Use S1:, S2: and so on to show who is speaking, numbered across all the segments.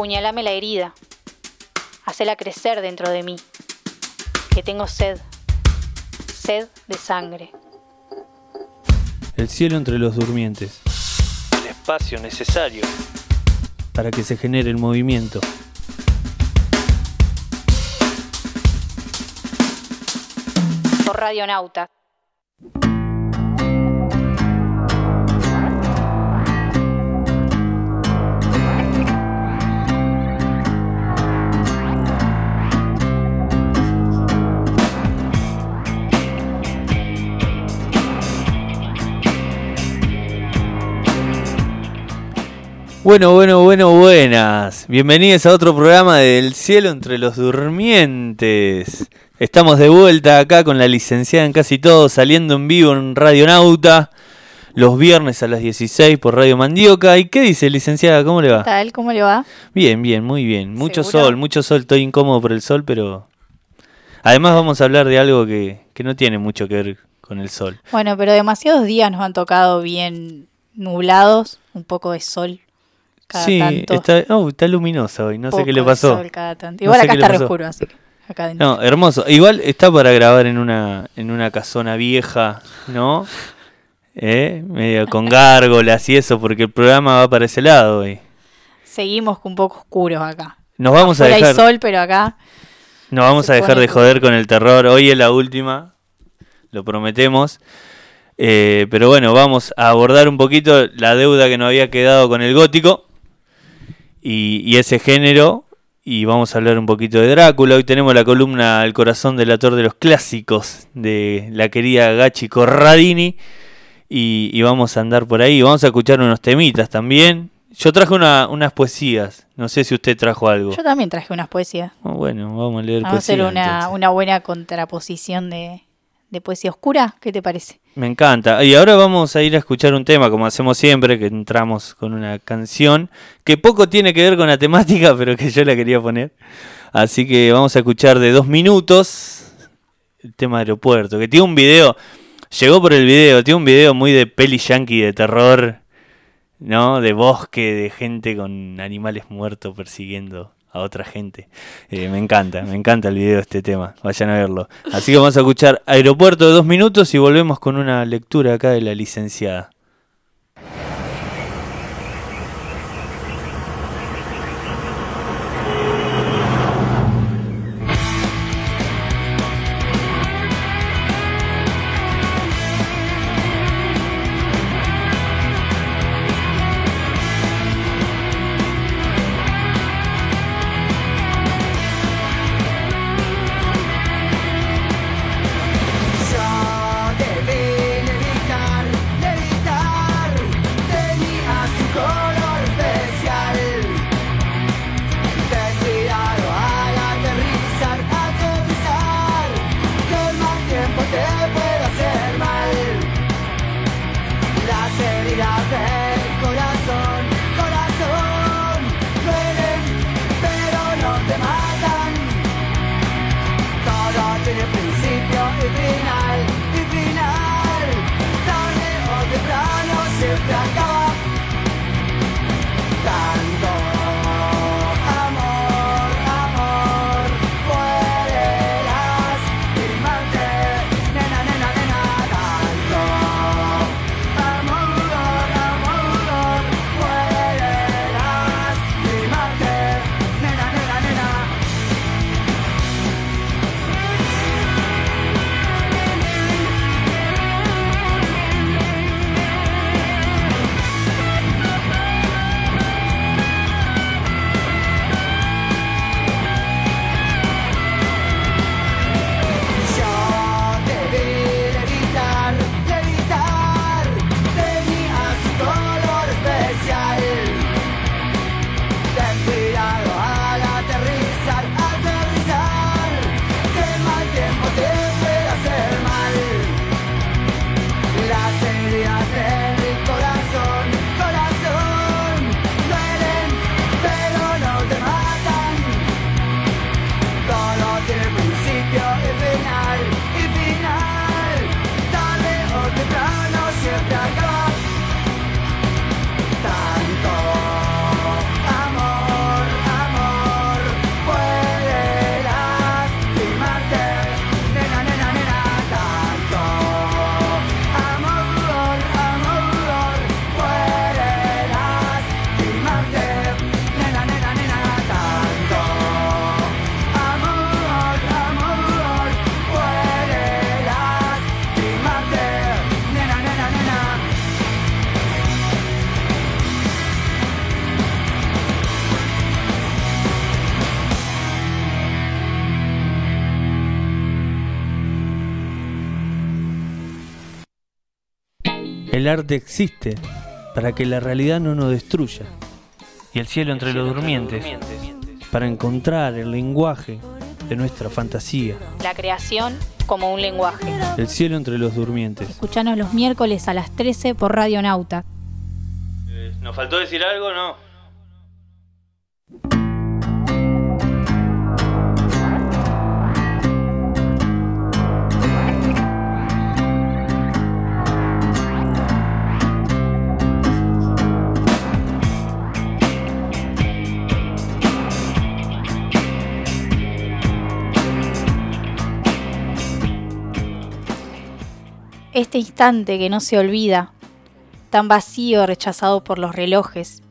S1: apuñalame la herida, hacela crecer dentro de mí, que tengo sed, sed de sangre.
S2: El cielo entre los durmientes,
S3: El espacio necesario.
S2: para que se genere el movimiento.
S1: Por Radionauta.
S2: Bueno, bueno, bueno, buenas. Bienvenidos a otro programa del cielo entre los durmientes. Estamos de vuelta acá con la licenciada en casi todo, saliendo en vivo en Radio Nauta, los viernes a las 16 por Radio Mandioca. ¿Y qué dice, licenciada? ¿Cómo le va?
S1: tal? ¿Cómo le va?
S2: Bien, bien, muy bien. Mucho
S1: ¿Seguro?
S2: sol, mucho sol. Estoy incómodo por el sol, pero... Además vamos a hablar de algo que, que no tiene mucho que ver con el sol.
S4: Bueno, pero demasiados días nos han tocado bien nublados, un poco de sol cada
S2: sí,
S4: tanto.
S2: está, oh, está luminosa hoy, no sé qué le pasó.
S4: sol cada tanto.
S2: No
S4: Igual
S2: sé
S4: acá está re oscuro, así que acá.
S2: No, hermoso. Igual está para grabar en una, en una casona vieja, ¿no? ¿Eh? Medio con gárgolas y eso, porque el programa va para ese lado hoy.
S4: Seguimos un poco oscuros acá.
S2: Nos vamos a
S4: Afuera hay
S2: dejar,
S4: sol, pero acá
S2: nos vamos a dejar de joder con el terror. Hoy es la última, lo prometemos. Eh, pero bueno, vamos a abordar un poquito la deuda que nos había quedado con el gótico y, y ese género. Y vamos a hablar un poquito de Drácula. Hoy tenemos la columna El corazón del actor de los clásicos de la querida Gachi Corradini. Y, y vamos a andar por ahí. Vamos a escuchar unos temitas también. Yo traje una- unas poesías. No sé si usted trajo algo.
S4: yo también traje unas poesías.
S2: Oh, bueno, vamos a leer
S4: Vamos a hacer una, una buena contraposición de, de poesía oscura. ¿Qué te parece?
S2: Me encanta. Y ahora vamos a ir a escuchar un tema, como hacemos siempre, que entramos con una canción que poco tiene que ver con la temática, pero que yo la quería poner. Así que vamos a escuchar de dos minutos el tema de aeropuerto, que tiene un video, llegó por el video, tiene un video muy de peli yankee de terror, ¿no? De bosque, de gente con animales muertos persiguiendo a otra gente. Eh, me encanta, me encanta el video de este tema. Vayan a verlo. Así que vamos a escuchar Aeropuerto de dos minutos y volvemos con una lectura acá de la licenciada. Arte existe para que la realidad no nos destruya. Y el cielo entre los durmientes para encontrar el lenguaje de nuestra fantasía.
S5: La creación como un lenguaje.
S2: El cielo entre los durmientes.
S4: Escuchanos los miércoles a las 13 por Radio Nauta.
S2: ¿Nos faltó decir algo no?
S4: Este instante que no se olvida, tan vacío rechazado por los relojes,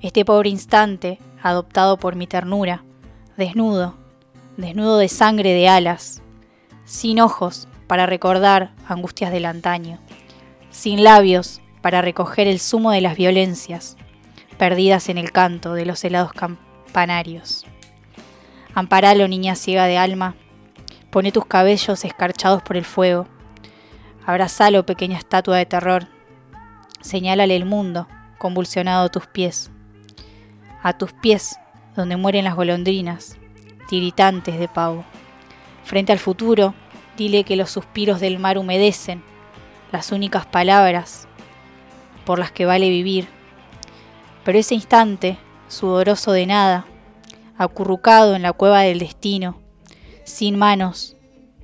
S4: este pobre instante adoptado por mi ternura, desnudo, desnudo de sangre de alas, sin ojos para recordar angustias del antaño, sin labios para recoger el zumo de las violencias, perdidas en el canto de los helados campanarios. Amparalo, niña ciega de alma, pone tus cabellos escarchados por el fuego, Abrazalo, pequeña estatua de terror. Señálale el mundo, convulsionado a tus pies. A tus pies, donde mueren las golondrinas, tiritantes de pavo. Frente al futuro, dile que los suspiros del mar humedecen, las únicas palabras por las que vale vivir. Pero ese instante, sudoroso de nada, acurrucado en la cueva del destino, sin manos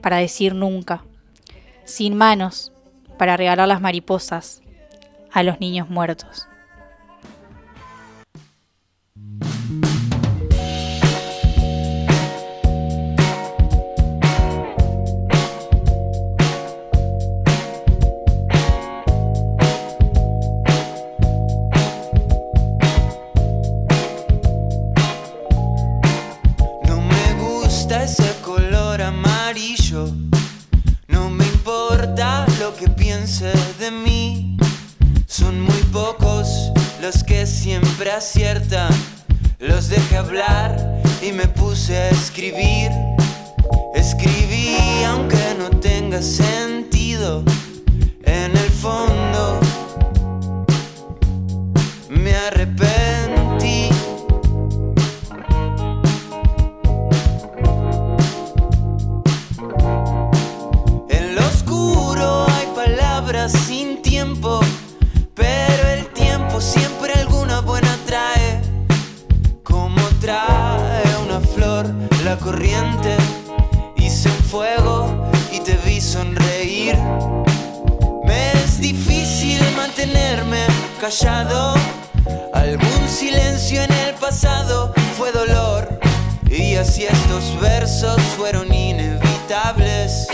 S4: para decir nunca sin manos para regalar las mariposas a los niños muertos.
S6: Los que siempre aciertan. Los dejé hablar y me puse a escribir. Escribí aunque no tenga sentido. En el fondo me arrepentí. Callado. Algún silencio en el pasado fue dolor. Y así estos versos fueron inevitables.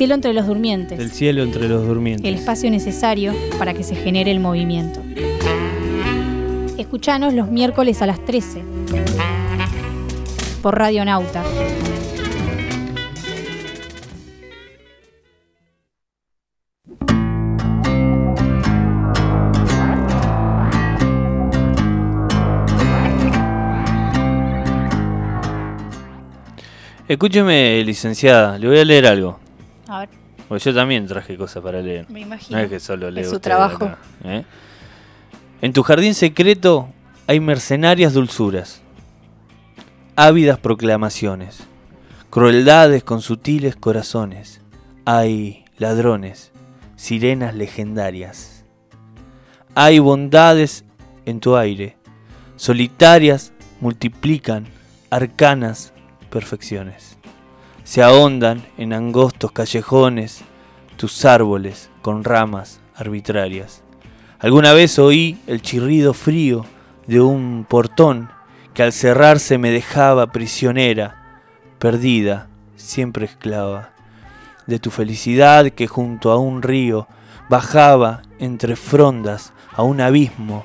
S4: Cielo entre los durmientes.
S2: Del cielo entre los durmientes.
S4: El espacio necesario para que se genere el movimiento. Escuchanos los miércoles a las 13 por Radio Nauta.
S2: Escúcheme, licenciada, le voy a leer algo.
S4: A ver,
S2: Porque yo también traje cosas para leer.
S4: me imagino.
S2: No es que solo leo
S4: Es su trabajo.
S2: acá, ¿eh? En tu jardín secreto hay mercenarias dulzuras, ávidas proclamaciones, crueldades con sutiles corazones. Hay ladrones, sirenas legendarias. Hay bondades en tu aire, solitarias multiplican arcanas perfecciones. Se ahondan en angostos callejones tus árboles con ramas arbitrarias. Alguna vez oí el chirrido frío de un portón que al cerrarse me dejaba prisionera, perdida, siempre esclava, de tu felicidad que junto a un río bajaba entre frondas a un abismo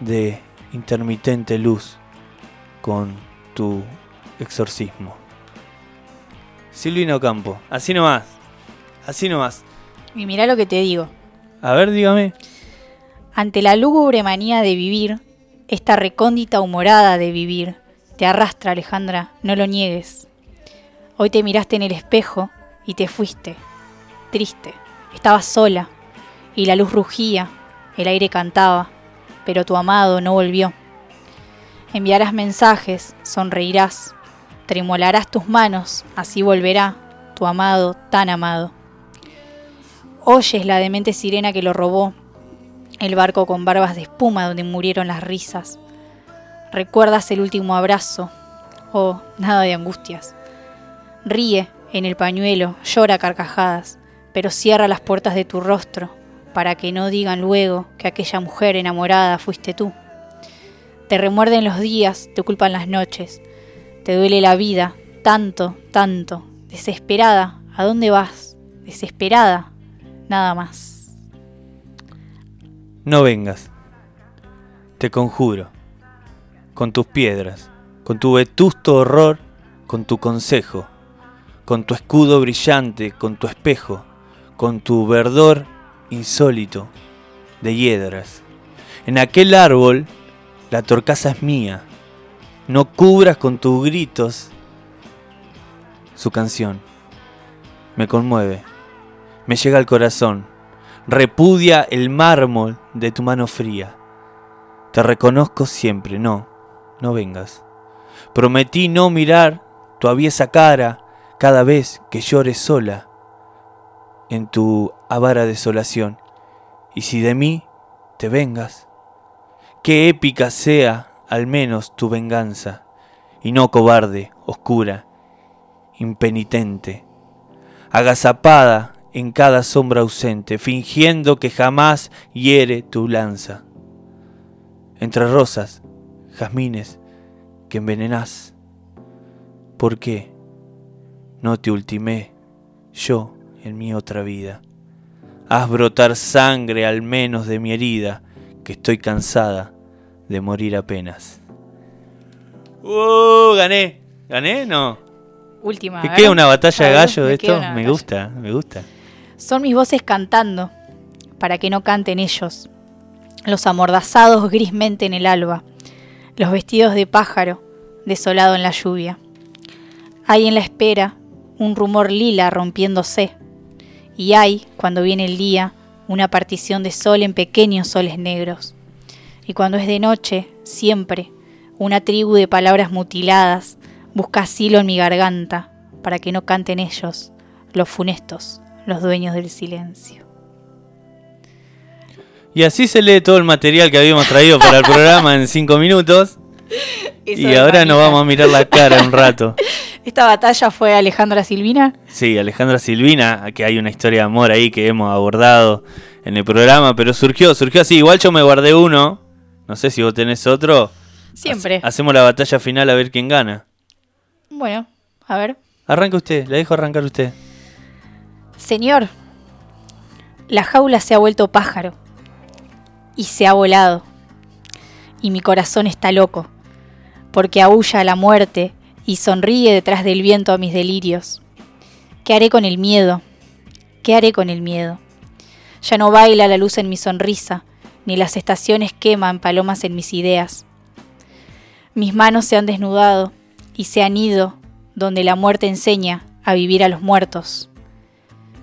S2: de intermitente luz con tu exorcismo. Silvino Campo, así nomás, así nomás.
S4: Y mirá lo que te digo.
S2: A ver, dígame.
S4: Ante la lúgubre manía de vivir, esta recóndita humorada de vivir, te arrastra, Alejandra, no lo niegues. Hoy te miraste en el espejo y te fuiste, triste. Estabas sola, y la luz rugía, el aire cantaba, pero tu amado no volvió. Enviarás mensajes, sonreirás, tremolarás tus manos, así volverá tu amado tan amado. Oyes la demente sirena que lo robó, el barco con barbas de espuma donde murieron las risas. Recuerdas el último abrazo. Oh, nada de angustias. Ríe en el pañuelo, llora carcajadas, pero cierra las puertas de tu rostro para que no digan luego que aquella mujer enamorada fuiste tú. Te remuerden los días, te culpan las noches, te duele la vida, tanto, tanto, desesperada, ¿a dónde vas? Desesperada, nada más.
S2: No vengas. Te conjuro. Con tus piedras, con tu vetusto horror, con tu consejo, con tu escudo brillante, con tu espejo, con tu verdor insólito de hiedras. En aquel árbol la torcaza es mía. No cubras con tus gritos su canción. Me conmueve, me llega al corazón repudia el mármol de tu mano fría. Te reconozco siempre, no, no vengas. Prometí no mirar tu aviesa cara cada vez que llores sola en tu avara desolación. Y si de mí te vengas, que épica sea al menos tu venganza, y no cobarde, oscura, impenitente, agazapada en cada sombra ausente, fingiendo que jamás hiere tu lanza. Entre rosas, jazmines, que envenenás. ¿Por qué no te ultimé yo en mi otra vida? Haz brotar sangre al menos de mi herida, que estoy cansada de morir apenas. ¡Uh! Gané. ¿Gané? No.
S4: Última.
S2: ¿Qué queda una batalla de gallo de esto? Me gusta, me gusta.
S4: Son mis voces cantando, para que no canten ellos. Los amordazados grismente en el alba, los vestidos de pájaro, desolado en la lluvia. Hay en la espera un rumor lila rompiéndose, y hay, cuando viene el día, una partición de sol en pequeños soles negros. Y cuando es de noche, siempre, una tribu de palabras mutiladas busca asilo en mi garganta, para que no canten ellos, los funestos, los dueños del silencio.
S2: Y así se lee todo el material que habíamos traído para el programa en cinco minutos. y ahora nos vamos a mirar la cara un rato.
S4: Esta batalla fue Alejandra Silvina.
S2: Sí, Alejandra Silvina, que hay una historia de amor ahí que hemos abordado en el programa, pero surgió, surgió así. Igual yo me guardé uno. No sé si vos tenés otro.
S4: Siempre.
S2: Hace- hacemos la batalla final a ver quién gana.
S4: Bueno, a ver.
S2: Arranca usted, le dejo arrancar usted.
S4: Señor, la jaula se ha vuelto pájaro y se ha volado, y mi corazón está loco, porque aúlla la muerte y sonríe detrás del viento a mis delirios. ¿Qué haré con el miedo? ¿Qué haré con el miedo? Ya no baila la luz en mi sonrisa, ni las estaciones queman palomas en mis ideas. Mis manos se han desnudado y se han ido donde la muerte enseña a vivir a los muertos.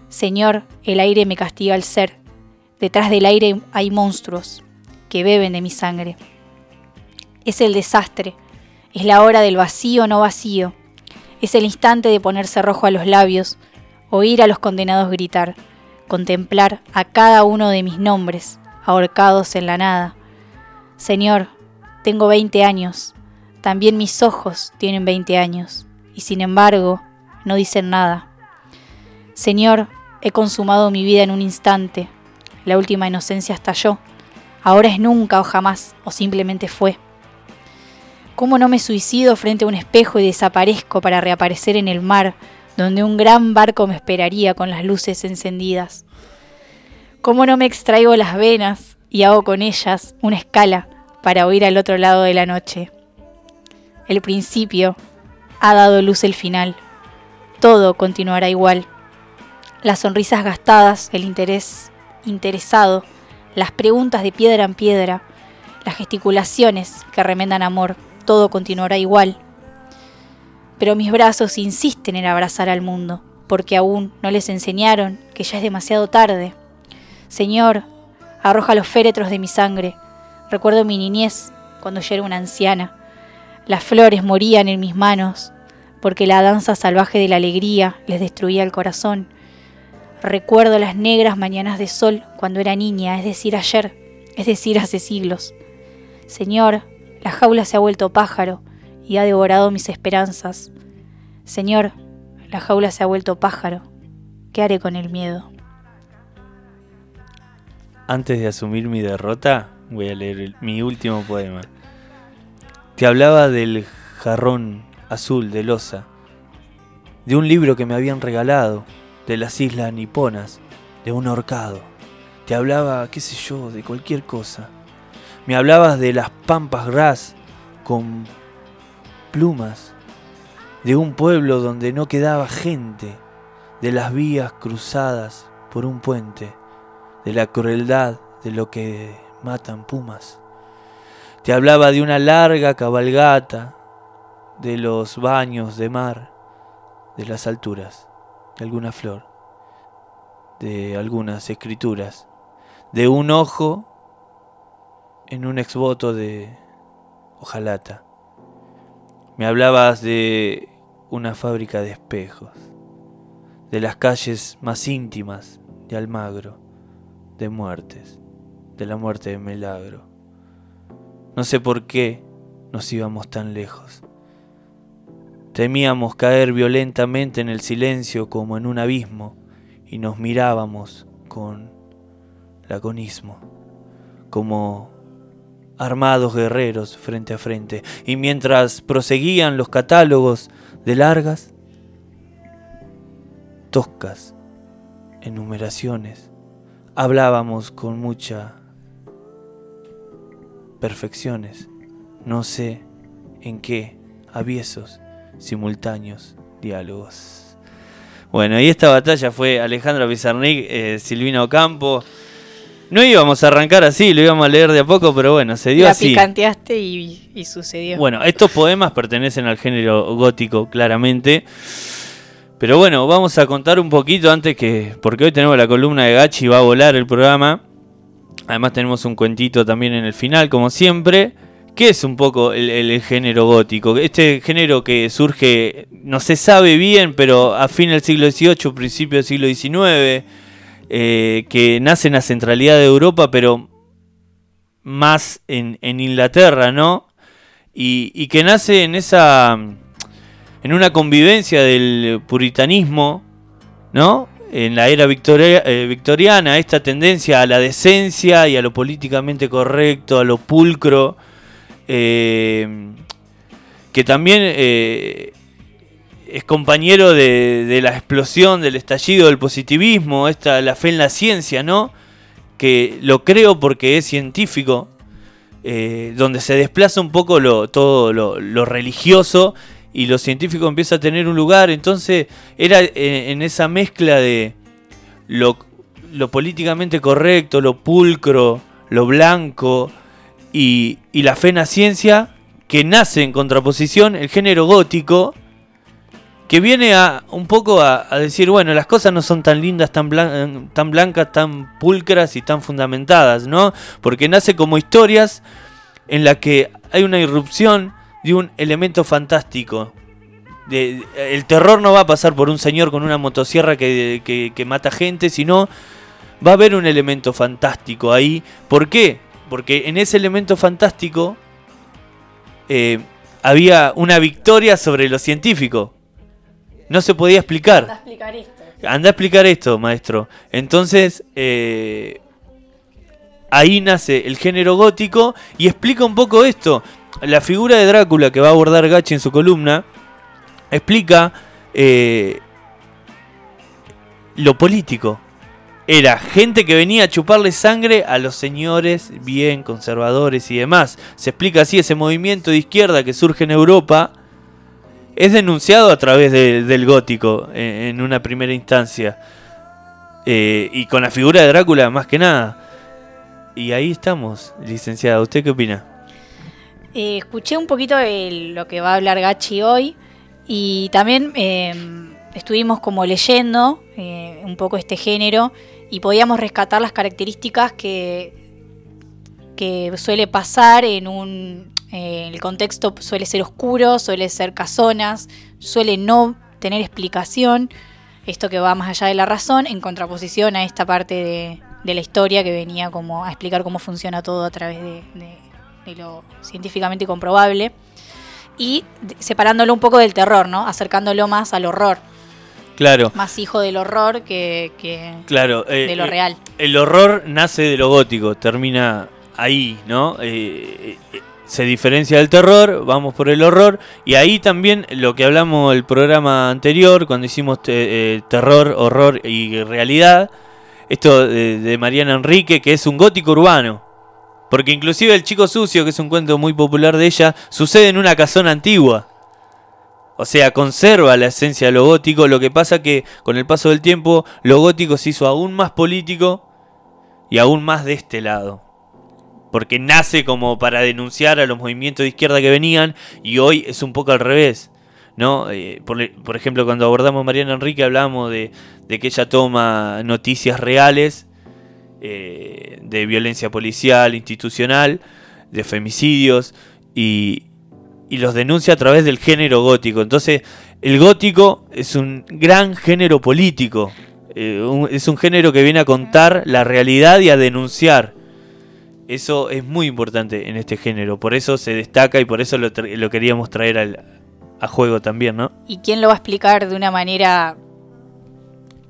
S4: Señor, el aire me castiga al ser. Detrás del aire hay monstruos que beben de mi sangre. Es el desastre, es la hora del vacío no vacío, es el instante de ponerse rojo a los labios, oír a los condenados gritar, contemplar a cada uno de mis nombres, ahorcados en la nada. Señor, tengo 20 años, también mis ojos tienen 20 años, y sin embargo no dicen nada. Señor, he consumado mi vida en un instante, la última inocencia estalló, ahora es nunca o jamás, o simplemente fue. ¿Cómo no me suicido frente a un espejo y desaparezco para reaparecer en el mar, donde un gran barco me esperaría con las luces encendidas? ¿Cómo no me extraigo las venas y hago con ellas una escala para oír al otro lado de la noche? El principio ha dado luz el final. Todo continuará igual. Las sonrisas gastadas, el interés interesado, las preguntas de piedra en piedra, las gesticulaciones que remendan amor, todo continuará igual. Pero mis brazos insisten en abrazar al mundo, porque aún no les enseñaron que ya es demasiado tarde. Señor, arroja los féretros de mi sangre. Recuerdo mi niñez, cuando yo era una anciana. Las flores morían en mis manos, porque la danza salvaje de la alegría les destruía el corazón. Recuerdo las negras mañanas de sol cuando era niña, es decir, ayer, es decir, hace siglos. Señor, la jaula se ha vuelto pájaro y ha devorado mis esperanzas. Señor, la jaula se ha vuelto pájaro. ¿Qué haré con el miedo?
S2: Antes de asumir mi derrota, voy a leer mi último poema. Te hablaba del jarrón azul de losa, de un libro que me habían regalado, de las islas niponas, de un horcado. Te hablaba, qué sé yo, de cualquier cosa. Me hablabas de las pampas gras con plumas, de un pueblo donde no quedaba gente, de las vías cruzadas por un puente de la crueldad de lo que matan pumas. Te hablaba de una larga cabalgata, de los baños de mar, de las alturas, de alguna flor, de algunas escrituras, de un ojo en un exvoto de hojalata. Me hablabas de una fábrica de espejos, de las calles más íntimas de Almagro de muertes, de la muerte de Milagro. No sé por qué nos íbamos tan lejos. Temíamos caer violentamente en el silencio como en un abismo y nos mirábamos con laconismo, como armados guerreros frente a frente. Y mientras proseguían los catálogos de largas, toscas enumeraciones hablábamos con mucha perfecciones, no sé en qué aviesos simultáneos diálogos. Bueno, y esta batalla fue Alejandro Pizarnik, eh, Silvino Ocampo. No íbamos a arrancar así, lo íbamos a leer de a poco, pero bueno, se dio
S4: La
S2: así.
S4: picanteaste y, y sucedió.
S2: Bueno, estos poemas pertenecen al género gótico, claramente. Pero bueno, vamos a contar un poquito antes que. Porque hoy tenemos la columna de Gachi, va a volar el programa. Además, tenemos un cuentito también en el final, como siempre. ¿Qué es un poco el, género gótico? Este género que surge, no se sabe bien, pero a fin del siglo XVIII, principio del siglo XIX, eh, que nace en la centralidad de Europa, pero más en, en Inglaterra, ¿no? Y, y que nace en esa en una convivencia del puritanismo, ¿no? En la era eh, victoriana, esta tendencia a la decencia y a lo políticamente correcto, a lo pulcro, eh, que también eh, es compañero de, la explosión, del estallido del positivismo, esta, la fe en la ciencia, ¿no? Que lo creo porque es científico, donde se desplaza un poco todo lo, religioso y lo científico empieza a tener un lugar. Entonces era eh, en, esa mezcla de lo, políticamente correcto, lo pulcro, lo blanco y, y la fe en la ciencia que nace en contraposición el género gótico que viene a un poco a, decir, bueno, las cosas no son tan lindas, tan, tan blancas, tan pulcras y tan fundamentadas, ¿no? Porque nace como historias en las que hay una irrupción de un elemento fantástico. De, el terror no va a pasar por un señor con una motosierra que, que, mata gente, sino va a haber un elemento fantástico ahí. ¿Por qué? Porque en ese elemento fantástico eh, había una victoria sobre lo científico no se podía explicar. Anda a explicar esto. Anda a explicar esto, maestro. Entonces, eh, ahí nace el género gótico y explica un poco esto. La figura de Drácula que va a abordar Gachi en su columna explica eh, lo político. Era gente que venía a chuparle sangre a los señores bien conservadores y demás. Se explica así ese movimiento de izquierda que surge en Europa es denunciado a través del gótico en, una primera instancia. Eh, y con la figura de Drácula más que nada. Y ahí estamos, licenciada. ¿Usted qué opina?
S4: Eh, escuché un poquito de lo que va a hablar Gachi hoy y también em, estuvimos como leyendo eh, un poco este género y podíamos rescatar las características que, suele pasar en un, eh, el contexto suele ser oscuro, suele ser casonas, suele no tener explicación, esto que va más allá de la razón, en contraposición a esta parte de, la historia que venía como a explicar cómo funciona todo a través de, lo científicamente comprobable. Y separándolo un poco del terror, ¿no? Acercándolo más al horror.
S2: Claro.
S4: Más hijo del horror que,
S2: claro,
S4: eh, de lo
S2: eh,
S4: real.
S2: El horror nace de lo gótico, termina ahí, ¿no? se diferencia del terror, vamos por el horror, y ahí también lo que hablamos el programa anterior, cuando hicimos eh, terror, horror y realidad, esto de, Mariana Enrique, que es un gótico urbano. Porque inclusive el chico sucio, que es un cuento muy popular de ella, sucede en una casona antigua. O sea, conserva la esencia de lo gótico, lo que pasa que con el paso del tiempo lo gótico se hizo aún más político y aún más de este lado porque nace como para denunciar a los movimientos de izquierda que venían y hoy es un poco al revés. ¿no? Eh, por, ejemplo, cuando abordamos a Mariana Enrique hablábamos de, que ella toma noticias reales eh, de violencia policial, institucional, de femicidios y, los denuncia a través del género gótico. Entonces, el gótico es un gran género político. Eh, es un género que viene a contar la realidad y a denunciar eso es muy importante en este género, por eso se destaca y por eso lo, queríamos traer a juego también, ¿no?
S4: ¿Y quién lo va a explicar de una manera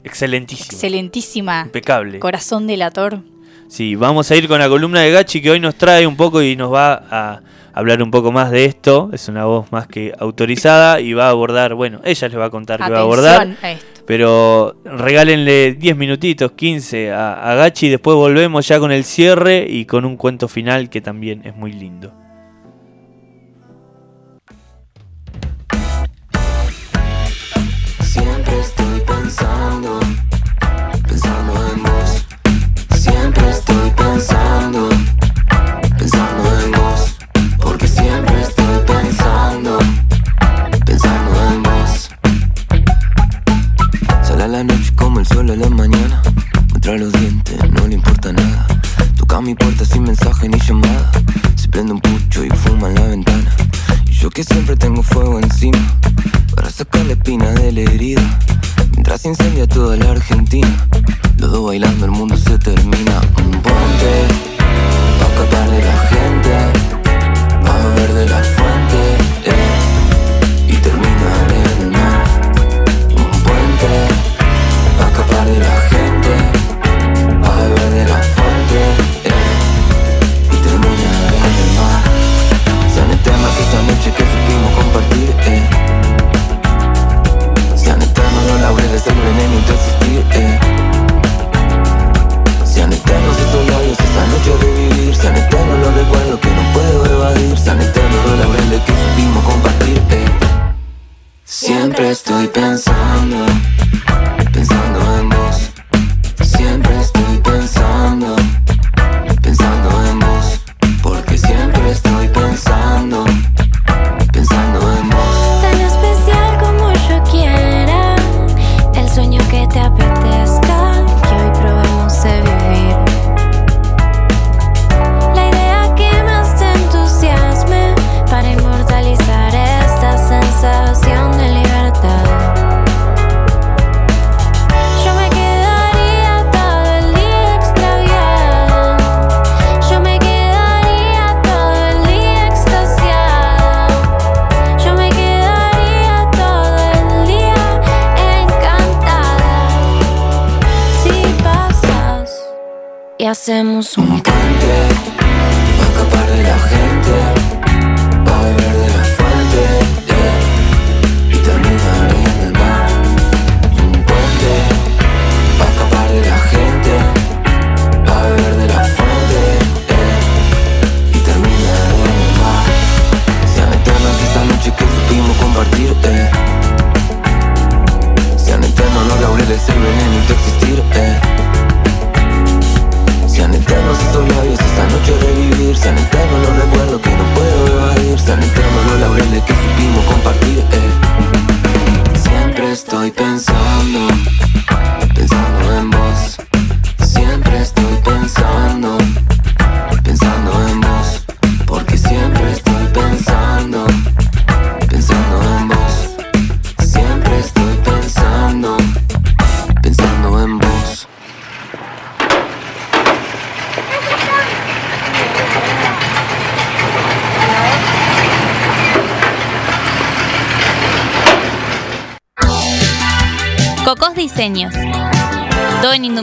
S2: excelentísima?
S4: Excelentísima.
S2: Impecable.
S4: Corazón delator.
S2: Sí, vamos a ir con la columna de Gachi que hoy nos trae un poco y nos va a hablar un poco más de esto. Es una voz más que autorizada y va a abordar, bueno, ella les va a contar que va a abordar. Pero regálenle 10 minutitos, 15 a, a Gachi y después volvemos ya con el cierre y con un cuento final que también es muy lindo.
S7: Pensando, pensando en vos. Siempre estoy pensando,
S8: hacemos un
S7: puente, pa' escapar de la gente,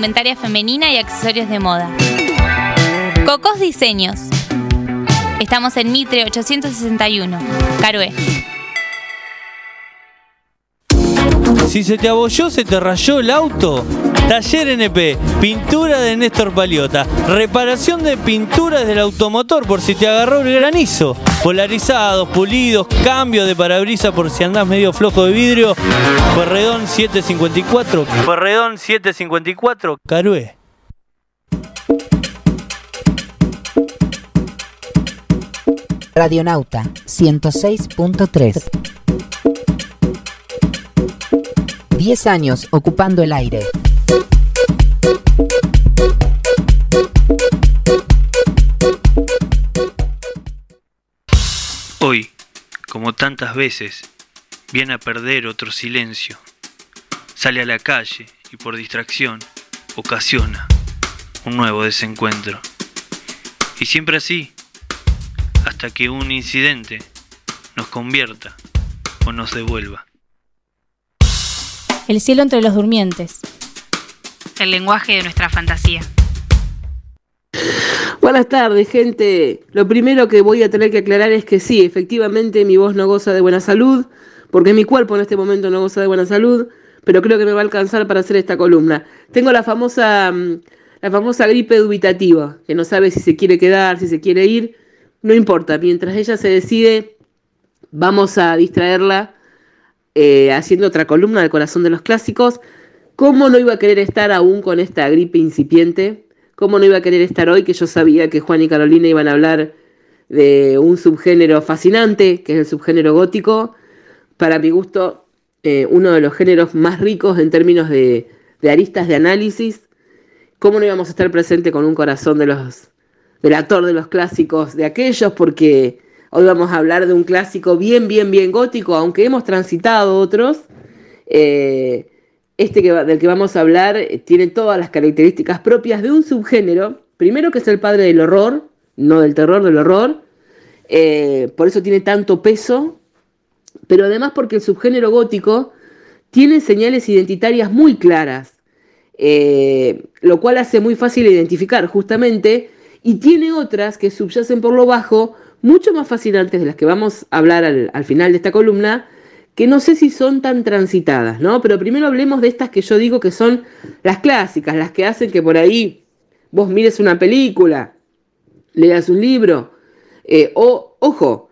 S9: indumentaria femenina y accesorios de moda. Cocos Diseños. Estamos en Mitre 861, Carué.
S2: Si se te abolló, se te rayó el auto. Taller NP, pintura de Néstor Paliota, reparación de pinturas del automotor por si te agarró el granizo, polarizados, pulidos, cambio de parabrisa por si andás medio flojo de vidrio, Corredón 754, Corredón 754, Carué.
S10: Radionauta 106.3 10 años ocupando el aire.
S3: Tantas veces, viene a perder otro silencio. Sale a la calle y por distracción ocasiona un nuevo desencuentro. Y siempre así, hasta que un incidente nos convierta o nos devuelva.
S4: El cielo entre los durmientes.
S1: El lenguaje de nuestra fantasía.
S11: Buenas tardes, gente. Lo primero que voy a tener que aclarar es que sí, efectivamente mi voz no goza de buena salud, porque mi cuerpo en este momento no goza de buena salud, pero creo que me va a alcanzar para hacer esta columna. Tengo la famosa, mm, la famosa gripe dubitativa, que no sabe si se quiere quedar, si se quiere ir. No importa, mientras ella se decide, vamos a distraerla eh, haciendo otra columna del corazón de los clásicos. ¿Cómo no iba a querer estar aún con esta gripe incipiente? ¿Cómo no iba a querer estar hoy que yo sabía que Juan y Carolina iban a hablar de un subgénero fascinante, que es el subgénero gótico? Para mi gusto, eh, uno de los géneros más ricos en términos de, de aristas de análisis. ¿Cómo no íbamos a estar presente con un corazón de los, del actor de los clásicos de aquellos? Porque hoy vamos a hablar de un clásico bien, bien, bien gótico, aunque hemos transitado otros. Eh, este del que vamos a hablar eh, tiene todas las características propias de un subgénero. Primero que es el padre del horror, no del terror, del horror. Eh, por eso tiene tanto peso. Pero además porque el subgénero gótico tiene señales identitarias muy claras. eh, lo cual hace muy fácil identificar justamente. Y tiene otras que subyacen por lo bajo, mucho más fascinantes de las que vamos a hablar al final de esta columna, que no sé si son tan transitadas, ¿no? Pero primero hablemos de estas que yo digo que son las clásicas, las que hacen que por ahí vos mires una película, leas un libro, eh, o, ojo,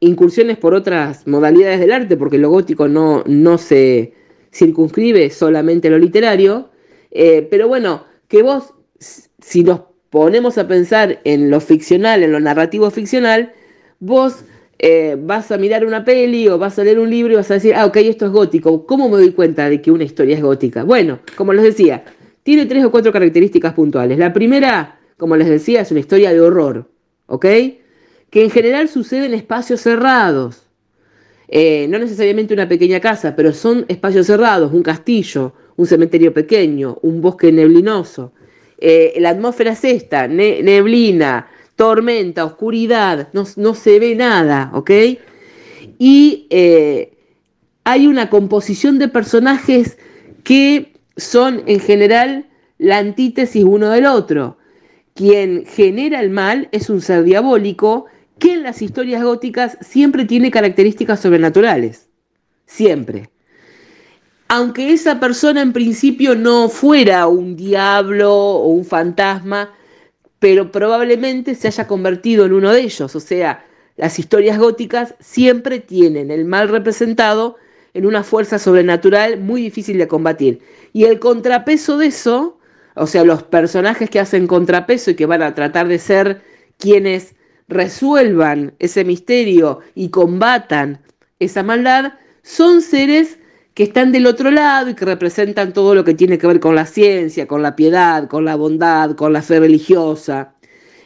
S11: incursiones por otras modalidades del arte, porque lo gótico no, no, se, circunscribe solamente lo literario, eh, pero bueno, que vos, si nos ponemos a pensar en lo ficcional, en lo narrativo ficcional, vos eh, vas a mirar una peli o vas a leer un libro y vas a decir, ah, ok, esto es gótico. ¿Cómo me doy cuenta de que una historia es gótica? Bueno, como les decía, tiene tres o cuatro características puntuales. La primera, como les decía, es una historia de horror, ¿ok? Que en general sucede en espacios cerrados. Eh, no necesariamente una pequeña casa, pero son espacios cerrados, un castillo, un cementerio pequeño, un bosque neblinoso. Eh, la atmósfera es esta, neblina, tormenta, oscuridad, no, se ve nada, ¿ok? Y eh, hay una composición de personajes que son en general la antítesis uno del otro. Quien genera el mal es un ser diabólico que en las historias góticas siempre tiene características sobrenaturales. Siempre aunque esa persona en principio no fuera un diablo o un fantasma, pero probablemente se haya convertido en uno de ellos. O sea, las historias góticas siempre tienen el mal representado en una fuerza sobrenatural muy difícil de combatir. Y el contrapeso de eso, o sea, los personajes que hacen contrapeso y que van a tratar de ser quienes resuelvan ese misterio y combatan esa maldad, son seres que están del otro lado y que representan todo lo que tiene que ver con la ciencia, con la piedad, con la bondad, con la fe religiosa,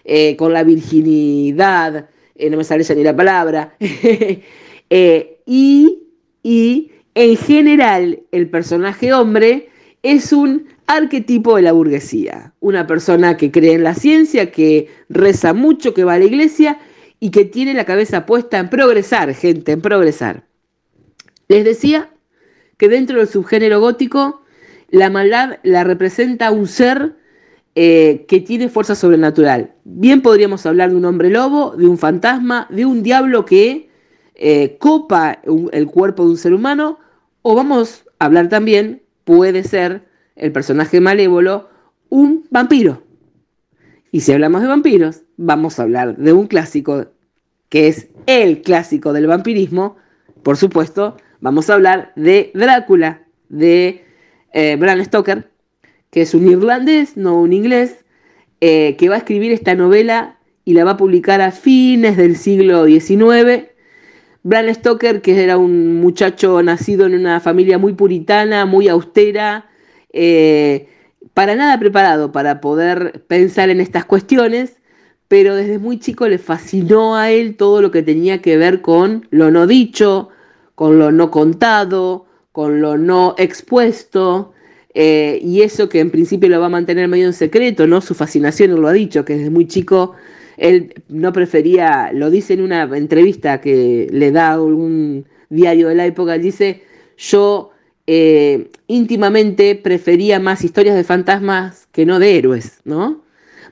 S11: eh, con la virginidad, eh, no me sale ya ni la palabra, eh, y, y en general el personaje hombre es un arquetipo de la burguesía, una persona que cree en la ciencia, que reza mucho, que va a la iglesia y que tiene la cabeza puesta en progresar, gente, en progresar. Les decía que dentro del subgénero gótico la maldad la representa un ser eh, que tiene fuerza sobrenatural. Bien podríamos hablar de un hombre lobo, de un fantasma, de un diablo que eh, copa el cuerpo de un ser humano, o vamos a hablar también, puede ser el personaje malévolo, un vampiro. Y si hablamos de vampiros, vamos a hablar de un clásico que es el clásico del vampirismo, por supuesto, Vamos a hablar de Drácula, de eh, Bram Stoker, que es un irlandés, no un inglés, eh, que va a escribir esta novela y la va a publicar a fines del siglo XIX. Bram Stoker, que era un muchacho nacido en una familia muy puritana, muy austera, eh, para nada preparado para poder pensar en estas cuestiones, pero desde muy chico le fascinó a él todo lo que tenía que ver con lo no dicho, con lo no contado, con lo no expuesto, eh, y eso que en principio lo va a mantener medio en secreto, ¿no? Su fascinación, él lo ha dicho, que desde muy chico él no prefería, lo dice en una entrevista que le da un diario de la época, dice, yo eh, íntimamente prefería más historias de fantasmas que no de héroes, ¿no?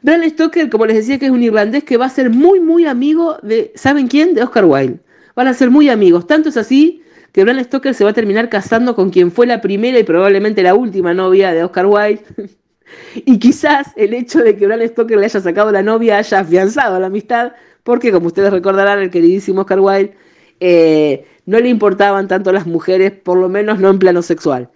S11: Bram Stoker, como les decía, que es un irlandés que va a ser muy, muy amigo de, ¿saben quién? De Oscar Wilde van a ser muy amigos. Tanto es así que Bram Stoker se va a terminar casando con quien fue la primera y probablemente la última novia de Oscar Wilde. y quizás el hecho de que Bram Stoker le haya sacado la novia haya afianzado la amistad, porque como ustedes recordarán, el queridísimo Oscar Wilde eh, no le importaban tanto las mujeres, por lo menos no en plano sexual.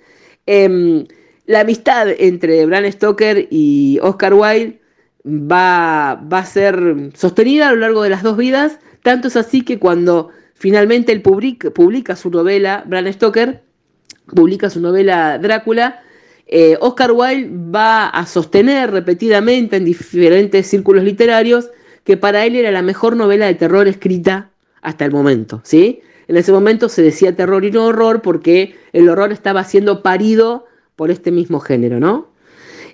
S11: Em, la amistad entre Bram Stoker y Oscar Wilde va, va a ser sostenida a lo largo de las dos vidas, tanto es así que cuando Finalmente él publica, su novela, Bram Stoker, publica su novela Drácula. Eh, Oscar Wilde va a sostener repetidamente en diferentes círculos literarios que para él era la mejor novela de terror escrita hasta el momento. ¿sí? En ese momento se decía terror y no horror porque el horror estaba siendo parido por este mismo género. ¿no?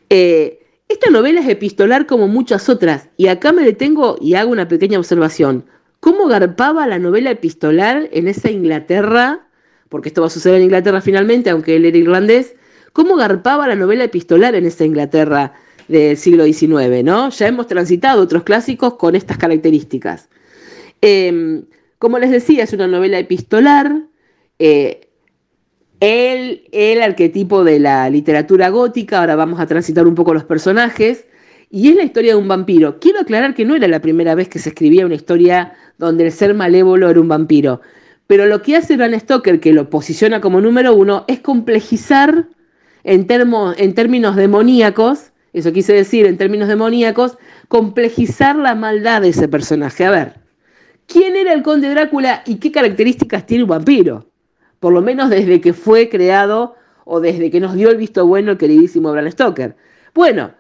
S11: Eh, esta novela es epistolar como muchas otras y acá me detengo y hago una pequeña observación cómo garpaba la novela epistolar en esa Inglaterra, porque esto va a suceder en Inglaterra finalmente, aunque él era irlandés, cómo garpaba la novela epistolar en esa Inglaterra del siglo XIX, ¿no? Ya hemos transitado otros clásicos con estas características. Em, como les decía, es una novela epistolar. Eh, el, el arquetipo de la literatura gótica, ahora vamos a transitar un poco los personajes, y es la historia de un vampiro. Quiero aclarar que no era la primera vez que se escribía una historia donde el ser malévolo era un vampiro. Pero lo que hace Bram Stoker, que lo posiciona como número uno, es complejizar en, términos demoníacos, eso quise decir, en términos demoníacos, complejizar la maldad de ese personaje. A ver, ¿quién era el conde Drácula y qué características tiene un vampiro? Por lo menos desde que fue creado o desde que nos dio el visto bueno el queridísimo Bram Stoker. Bueno,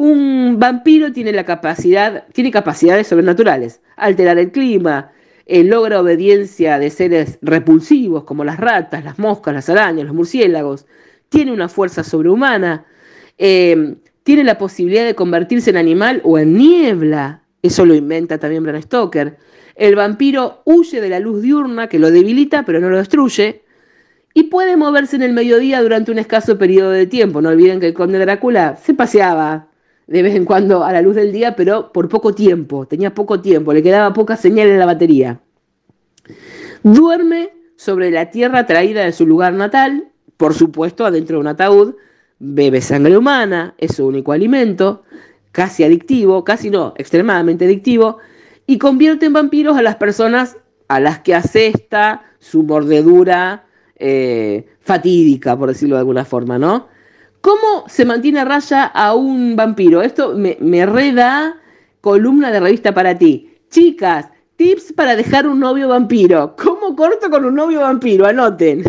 S11: un vampiro tiene la capacidad, tiene capacidades sobrenaturales, alterar el clima, eh, logra obediencia de seres repulsivos como las ratas, las moscas, las arañas, los murciélagos, tiene una fuerza sobrehumana, eh, tiene la posibilidad de convertirse en animal o en niebla, eso lo inventa también Bram Stoker. El vampiro huye de la luz diurna que lo debilita pero no lo destruye y puede moverse en el mediodía durante un escaso periodo de tiempo. No olviden que el conde Drácula se paseaba de vez en cuando a la luz del día, pero por poco tiempo, tenía poco tiempo, le quedaba poca señal en la batería. Duerme sobre la tierra traída de su lugar natal, por supuesto adentro de un ataúd, bebe sangre humana, es su único alimento, casi adictivo, casi no, extremadamente adictivo, y convierte en vampiros a las personas a las que asesta su mordedura eh, fatídica, por decirlo de alguna forma, ¿no? ¿Cómo se mantiene a raya a un vampiro? Esto me, me reda columna de revista para ti. Chicas, tips para dejar un novio vampiro. ¿Cómo corto con un novio vampiro? Anoten.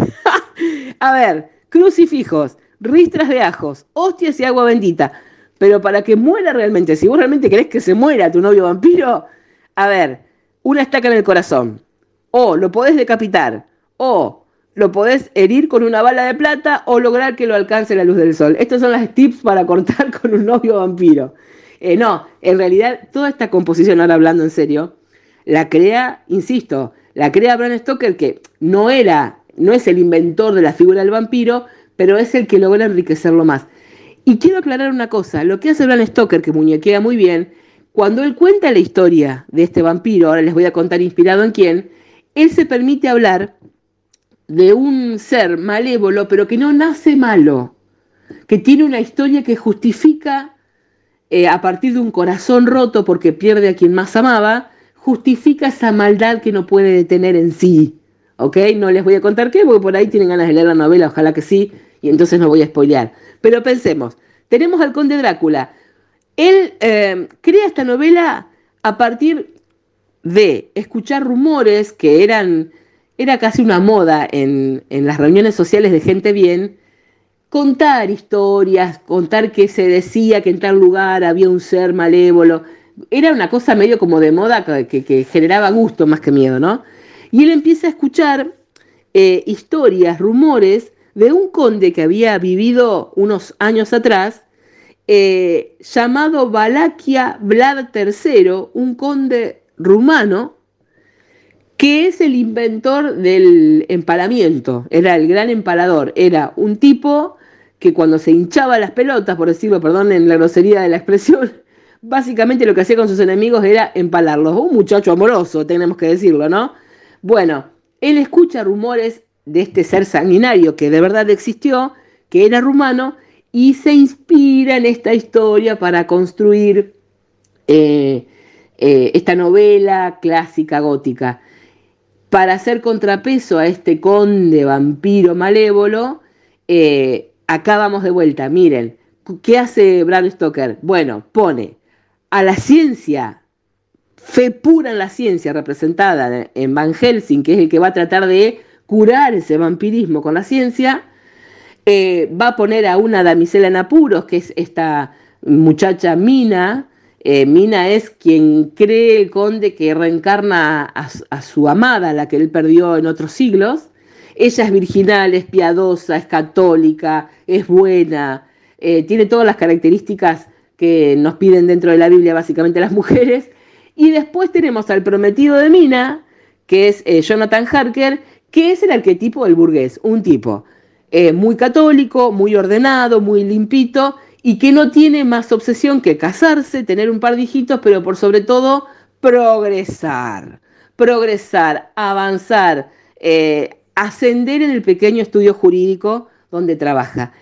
S11: a ver, crucifijos, ristras de ajos, hostias y agua bendita. Pero para que muera realmente, si vos realmente querés que se muera tu novio vampiro, a ver, una estaca en el corazón. O lo podés decapitar. O lo podés herir con una bala de plata o lograr que lo alcance la luz del sol. Estos son las tips para cortar con un novio vampiro. Eh, no, en realidad toda esta composición, ahora hablando en serio, la crea, insisto, la crea Bram Stoker que no era, no es el inventor de la figura del vampiro, pero es el que logra enriquecerlo más. Y quiero aclarar una cosa, lo que hace Bram Stoker, que muñequea muy bien, cuando él cuenta la historia de este vampiro, ahora les voy a contar inspirado en quién, él se permite hablar de un ser malévolo, pero que no nace malo, que tiene una historia que justifica, eh, a partir de un corazón roto porque pierde a quien más amaba, justifica esa maldad que no puede detener en sí. ¿Ok? No les voy a contar qué, porque por ahí tienen ganas de leer la novela, ojalá que sí, y entonces no voy a spoilear. Pero pensemos, tenemos al conde Drácula. Él eh, crea esta novela a partir de escuchar rumores que eran era casi una moda en, las reuniones sociales de gente bien, contar historias, contar que se decía que en tal lugar había un ser malévolo. Era una cosa medio como de moda que, generaba gusto más que miedo, ¿no? Y él empieza a escuchar eh, historias, rumores de un conde que había vivido unos años atrás, eh, llamado Valaquia Vlad III, un conde rumano, que es el inventor del empalamiento, era el gran empalador, era un tipo que cuando se hinchaba las pelotas, por decirlo, perdón en la grosería de la expresión, básicamente lo que hacía con sus enemigos era empalarlos. Un muchacho amoroso, tenemos que decirlo, ¿no? Bueno, él escucha rumores de este ser sanguinario que de verdad existió, que era rumano, y se inspira en esta historia para construir eh, eh, esta novela clásica gótica para hacer contrapeso a este conde vampiro malévolo, eh, acá vamos de vuelta. Miren, ¿qué hace Bram Stoker? Bueno, pone a la ciencia, fe pura en la ciencia representada en Van Helsing, que es el que va a tratar de curar ese vampirismo con la ciencia, eh, va a poner a una damisela en apuros, que es esta muchacha Mina, eh, Mina es quien cree el conde que reencarna a, su amada, la que él perdió en otros siglos. Ella es virginal, es piadosa, es católica, es buena, eh, tiene todas las características que nos piden dentro de la Biblia básicamente las mujeres. Y después tenemos al prometido de Mina, que es eh, Jonathan Harker, que es el arquetipo del burgués, un tipo muy católico, muy ordenado, muy limpito, y que no tiene más obsesión que casarse, tener un par de hijitos, pero por sobre todo progresar, progresar, avanzar, eh, ascender en el pequeño estudio jurídico donde trabaja.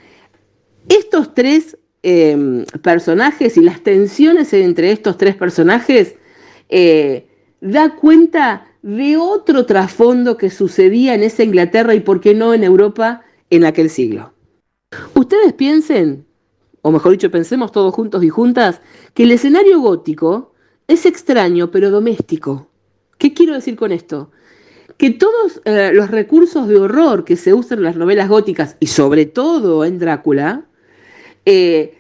S11: Estos tres em, personajes y las tensiones entre estos tres personajes eh, da cuenta de otro trasfondo que sucedía en esa Inglaterra y por qué no en Europa en aquel siglo. Ustedes piensen, o mejor dicho, pensemos todos juntos y juntas, que el escenario gótico es extraño pero doméstico. ¿Qué quiero decir con esto? Que todos eh, los recursos de horror que se usan en las novelas góticas y sobre todo en Drácula, eh,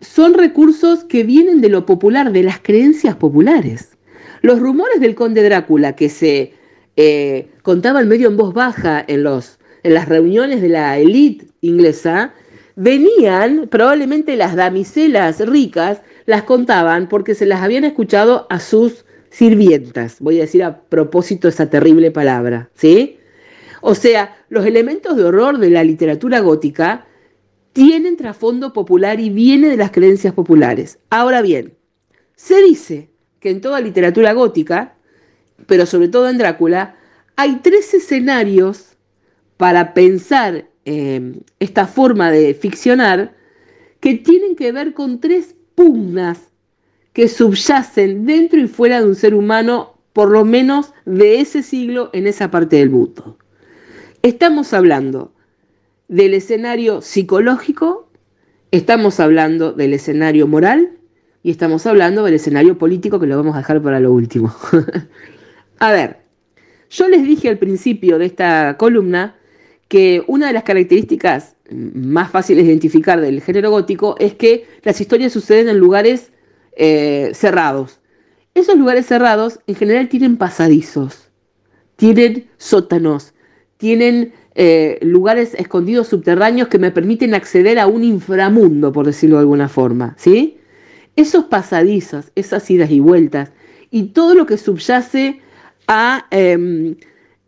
S11: son recursos que vienen de lo popular, de las creencias populares. Los rumores del conde Drácula que se eh, contaban medio en voz baja en, los, en las reuniones de la élite inglesa, venían, probablemente las damiselas ricas las contaban porque se las habían escuchado a sus sirvientas, voy a decir a propósito esa terrible palabra, ¿sí? O sea, los elementos de horror de la literatura gótica tienen trasfondo popular y viene de las creencias populares. Ahora bien, se dice que en toda literatura gótica, pero sobre todo en Drácula, hay tres escenarios para pensar eh, esta forma de ficcionar que tienen que ver con tres pugnas que subyacen dentro y fuera de un ser humano, por lo menos de ese siglo en esa parte del mundo. Estamos hablando del escenario psicológico, estamos hablando del escenario moral y estamos hablando del escenario político que lo vamos a dejar para lo último. a ver, yo les dije al principio de esta columna que una de las características más fáciles de identificar del género gótico es que las historias suceden en lugares eh, cerrados. Esos lugares cerrados en general tienen pasadizos, tienen sótanos, tienen eh, lugares escondidos subterráneos que me permiten acceder a un inframundo, por decirlo de alguna forma, ¿sí? Esos pasadizos, esas idas y vueltas y todo lo que subyace a em,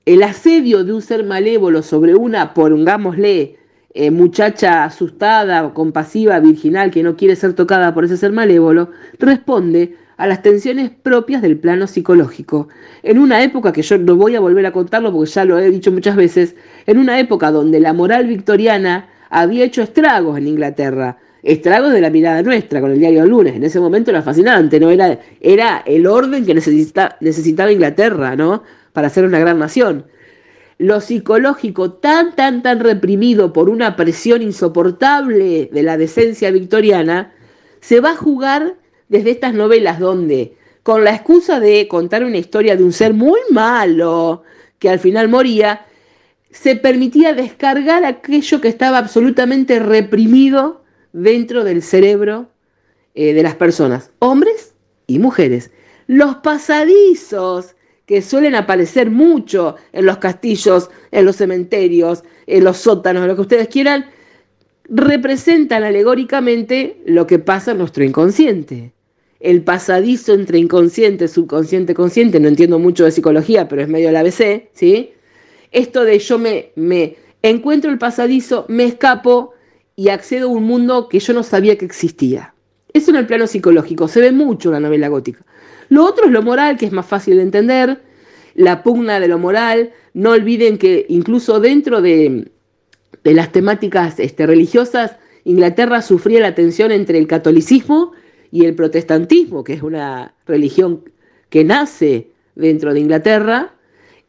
S11: el asedio de un ser malévolo sobre una, pongámosle, eh, muchacha asustada, compasiva, virginal, que no quiere ser tocada por ese ser malévolo, responde a las tensiones propias del plano psicológico. En una época que yo no voy a volver a contarlo porque ya lo he dicho muchas veces, en una época donde la moral victoriana había hecho estragos en Inglaterra, estragos de la mirada nuestra con el diario lunes. En ese momento era fascinante, ¿no? Era, era el orden que necesita, necesitaba Inglaterra, ¿no? Para ser una gran nación. Lo psicológico tan, tan, tan reprimido por una presión insoportable de la decencia victoriana, se va a jugar desde estas novelas donde, con la excusa de contar una historia de un ser muy malo, que al final moría, se permitía descargar aquello que estaba absolutamente reprimido dentro del cerebro eh, de las personas, hombres y mujeres. Los pasadizos que suelen aparecer mucho en los castillos, en los cementerios, en los sótanos, lo que ustedes quieran, representan alegóricamente lo que pasa en nuestro inconsciente. El pasadizo entre inconsciente, subconsciente, consciente, no entiendo mucho de psicología, pero es medio el ABC, ¿sí? Esto de yo me, me encuentro el pasadizo, me escapo y accedo a un mundo que yo no sabía que existía. Eso en el plano psicológico, se ve mucho en la novela gótica. Lo otro es lo moral, que es más fácil de entender, la pugna de lo moral. No olviden que incluso dentro de, de las temáticas este, religiosas, Inglaterra sufría la tensión entre el catolicismo y el protestantismo, que es una religión que nace dentro de Inglaterra.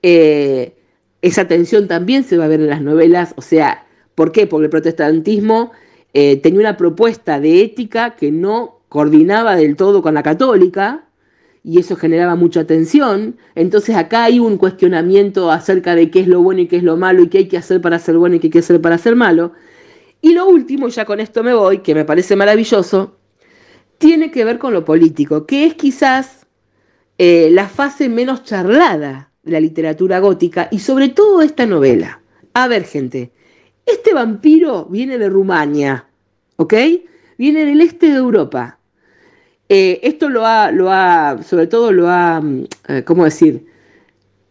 S11: Eh, esa tensión también se va a ver en las novelas, o sea, ¿por qué? Porque el protestantismo eh, tenía una propuesta de ética que no coordinaba del todo con la católica, y eso generaba mucha tensión. Entonces acá hay un cuestionamiento acerca de qué es lo bueno y qué es lo malo y qué hay que hacer para ser bueno y qué hay que hacer para ser malo. Y lo último, ya con esto me voy, que me parece maravilloso, tiene que ver con lo político, que es quizás eh, la fase menos charlada de la literatura gótica y sobre todo esta novela. A ver, gente, este vampiro viene de Rumania, ¿ok? Viene del este de Europa. Eh, esto lo ha, lo ha, sobre todo lo ha, mm, eh, ¿cómo decir?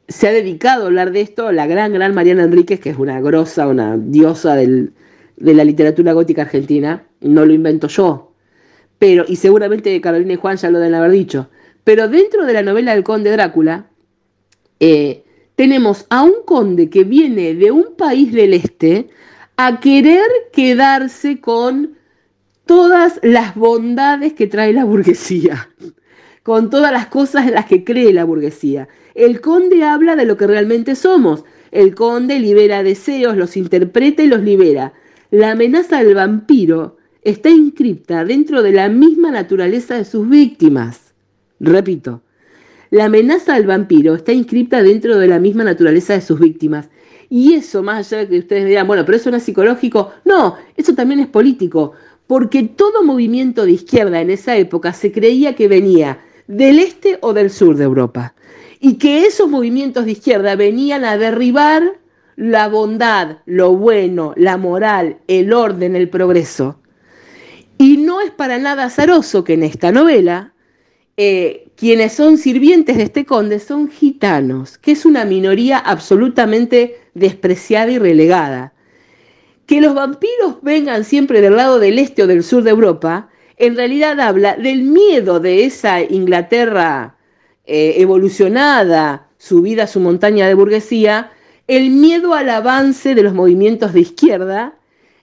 S11: Se ha dedicado a hablar de esto la gran, gran Mariana Enríquez, que es una grosa, una diosa de la literatura gótica argentina. No lo invento yo. Pero, y seguramente Carolina y Juan ya lo deben haber dicho. Pero dentro de la novela del conde Drácula, eh, tenemos a un conde que viene de un país del este a querer quedarse con todas las bondades que trae la burguesía. con todas las cosas en las que cree la burguesía. El conde habla de lo que realmente somos. El conde libera deseos, los interpreta y los libera. La amenaza del vampiro está inscripta dentro de la misma naturaleza de sus víctimas. Repito, la amenaza del vampiro está inscripta dentro de la misma naturaleza de sus víctimas. Y eso, más allá de que ustedes digan, bueno, pero eso no es psicológico, no, eso también es político, porque todo movimiento de izquierda en esa época se creía que venía del este o del sur de Europa, y que esos movimientos de izquierda venían a derribar la bondad, lo bueno, la moral, el orden, el progreso. Y no es para nada azaroso que en esta novela eh, quienes son sirvientes de este conde son gitanos, que es una minoría absolutamente despreciada y relegada. Que los vampiros vengan siempre del lado del este o del sur de Europa, en realidad habla del miedo de esa Inglaterra eh, evolucionada, subida a su montaña de burguesía, el miedo al avance de los movimientos de izquierda,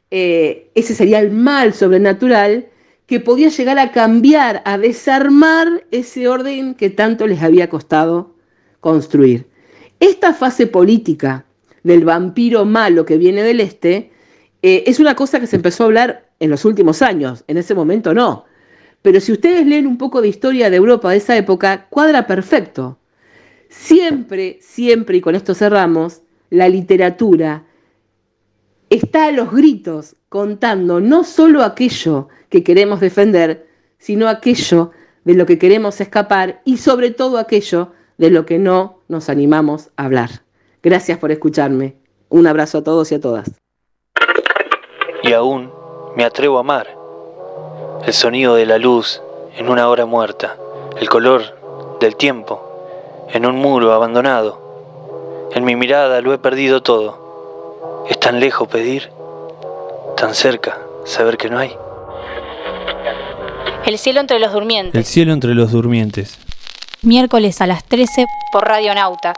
S11: eh, ese sería el mal sobrenatural, que podía llegar a cambiar, a desarmar ese orden que tanto les había costado construir. Esta fase política del vampiro malo que viene del este eh, es una cosa que se empezó a hablar en los últimos años, en ese momento no. Pero si ustedes leen un poco de historia de Europa de esa época, cuadra perfecto. Siempre, siempre, y con esto cerramos, la literatura está a los gritos contando no solo aquello que queremos defender, sino aquello de lo que queremos escapar y sobre todo aquello de lo que no nos animamos a hablar. Gracias por escucharme. Un abrazo a todos y a todas.
S3: Y aún me atrevo a amar. El sonido de la luz en una hora muerta, el color del tiempo en un muro abandonado. En mi mirada lo he perdido todo. Es tan lejos pedir, tan cerca saber que no hay.
S1: El cielo entre los durmientes.
S2: El cielo entre los durmientes.
S4: Miércoles a las 13
S1: por Radio Nauta.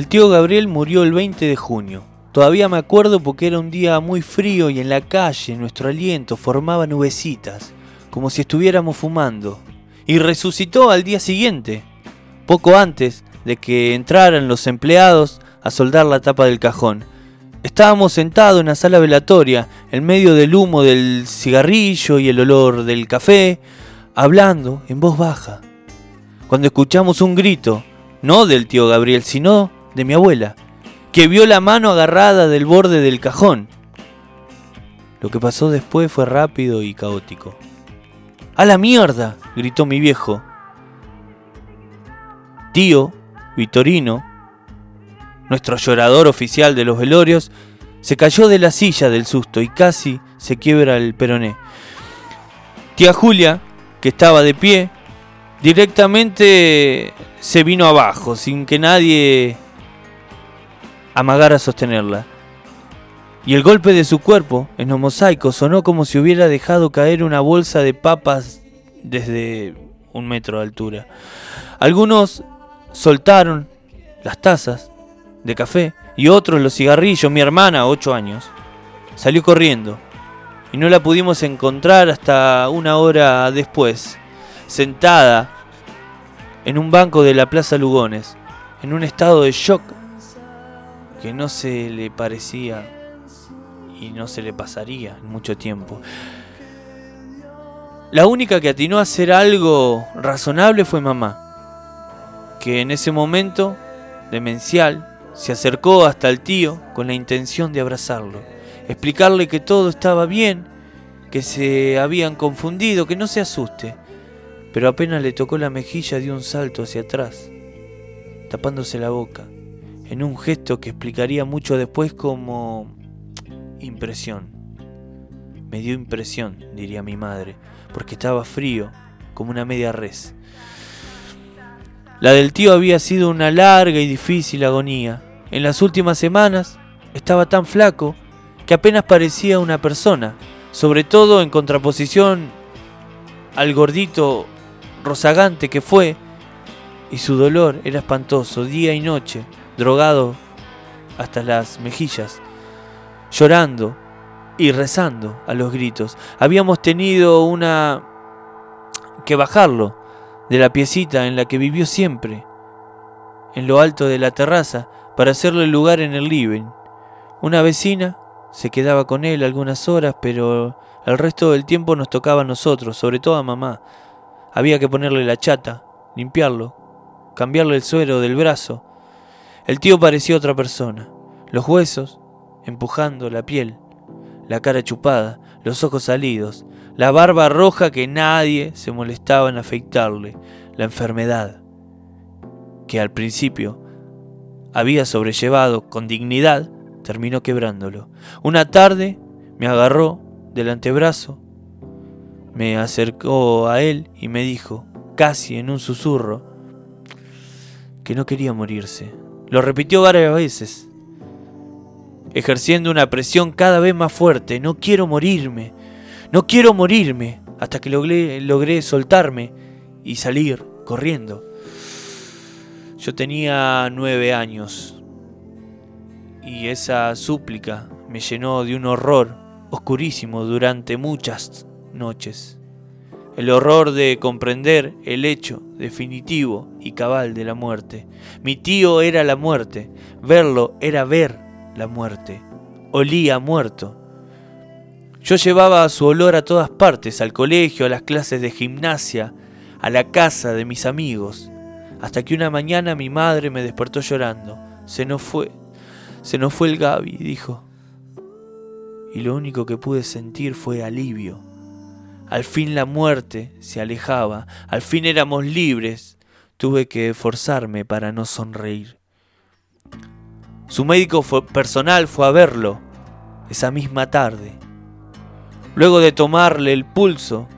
S2: El tío Gabriel murió el 20 de junio. Todavía me acuerdo porque era un día muy frío y en la calle nuestro aliento formaba nubecitas, como si estuviéramos fumando. Y resucitó al día siguiente, poco antes de que entraran los empleados a soldar la tapa del cajón. Estábamos sentados en la sala velatoria, en medio del humo del cigarrillo y el olor del café, hablando en voz baja. Cuando escuchamos un grito, no del tío Gabriel, sino de mi abuela, que vio la mano agarrada del borde del cajón. Lo que pasó después fue rápido y caótico. ¡A la mierda! gritó mi viejo. Tío, Vitorino, nuestro llorador oficial de los velorios, se cayó de la silla del susto y casi se quiebra el peroné. Tía Julia, que estaba de pie, directamente se vino abajo, sin que nadie amagara a sostenerla. Y el golpe de su cuerpo en los mosaicos sonó como si hubiera dejado caer una bolsa de papas desde un metro de altura. Algunos soltaron las tazas de café y otros los cigarrillos. Mi hermana, ocho años, salió corriendo y no la pudimos encontrar hasta una hora después, sentada en un banco de la Plaza Lugones, en un estado de shock que no se le parecía y no se le pasaría en mucho tiempo. La única que atinó a hacer algo razonable fue mamá, que en ese momento demencial se acercó hasta el tío con la intención de abrazarlo, explicarle que todo estaba bien, que se habían confundido, que no se asuste, pero apenas le tocó la mejilla dio un salto hacia atrás, tapándose la boca en un gesto que explicaría mucho después como impresión. Me dio impresión, diría mi madre, porque estaba frío, como una media res. La del tío había sido una larga y difícil agonía. En las últimas semanas estaba tan flaco que apenas parecía una persona, sobre todo en contraposición al gordito rozagante que fue y su dolor era espantoso día y noche, drogado hasta las mejillas, llorando y rezando a los gritos. Habíamos tenido una que bajarlo de la piecita en la que vivió siempre, en lo alto de la terraza, para hacerle lugar en el living. Una vecina se quedaba con él algunas horas, pero el resto del tiempo nos tocaba a nosotros, sobre todo a mamá. Había que ponerle la chata, limpiarlo, cambiarle el suero del brazo. El tío parecía otra persona. Los huesos, empujando la piel, la cara chupada, los ojos salidos, la barba roja que nadie se molestaba en afeitarle, la enfermedad, que al principio había sobrellevado con dignidad, terminó quebrándolo. Una tarde me agarró del antebrazo, me acercó a él y me dijo, casi en un susurro, que no quería morirse. Lo repitió varias veces, ejerciendo una presión cada vez más fuerte. No quiero morirme, no quiero morirme, hasta que logré, logré soltarme y salir corriendo. Yo tenía nueve años y esa súplica me llenó de un horror oscurísimo durante muchas noches. El horror de comprender el hecho definitivo y cabal de la muerte. Mi tío era la muerte, verlo era ver la muerte. Olía muerto. Yo llevaba su olor a todas partes, al colegio, a las clases de gimnasia, a la casa de mis amigos, hasta que una mañana mi madre me despertó llorando. Se nos fue, se nos fue el Gaby, dijo. Y lo único que pude sentir fue alivio. Al fin la muerte se alejaba, al fin éramos libres. Tuve que esforzarme para no sonreír. Su médico personal fue a verlo esa misma tarde. Luego de tomarle el pulso,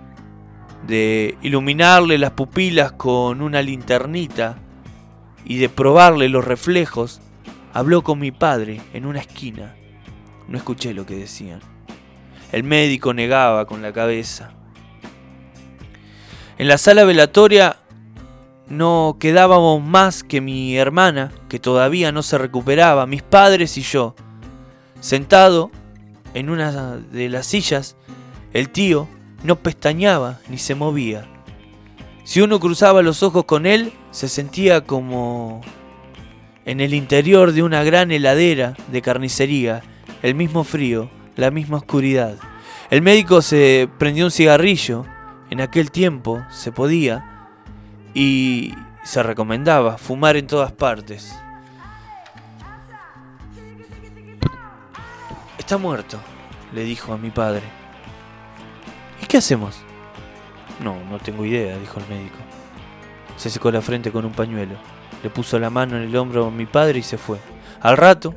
S2: de iluminarle las pupilas con una linternita y de probarle los reflejos, habló con mi padre en una esquina. No escuché lo que decían. El médico negaba con la cabeza. En la sala velatoria no quedábamos más que mi hermana, que todavía no se recuperaba, mis padres y yo. Sentado en una de las sillas, el tío no pestañaba ni se movía. Si uno cruzaba los ojos con él, se sentía como en el interior de una gran heladera de carnicería, el mismo frío, la misma oscuridad. El médico se prendió un cigarrillo, en aquel tiempo se podía, y se recomendaba fumar en todas partes. Está muerto, le dijo a mi padre. ¿Y qué hacemos? No, no tengo idea, dijo el médico. Se secó la frente con un pañuelo, le puso la mano en el hombro a mi padre y se fue. Al rato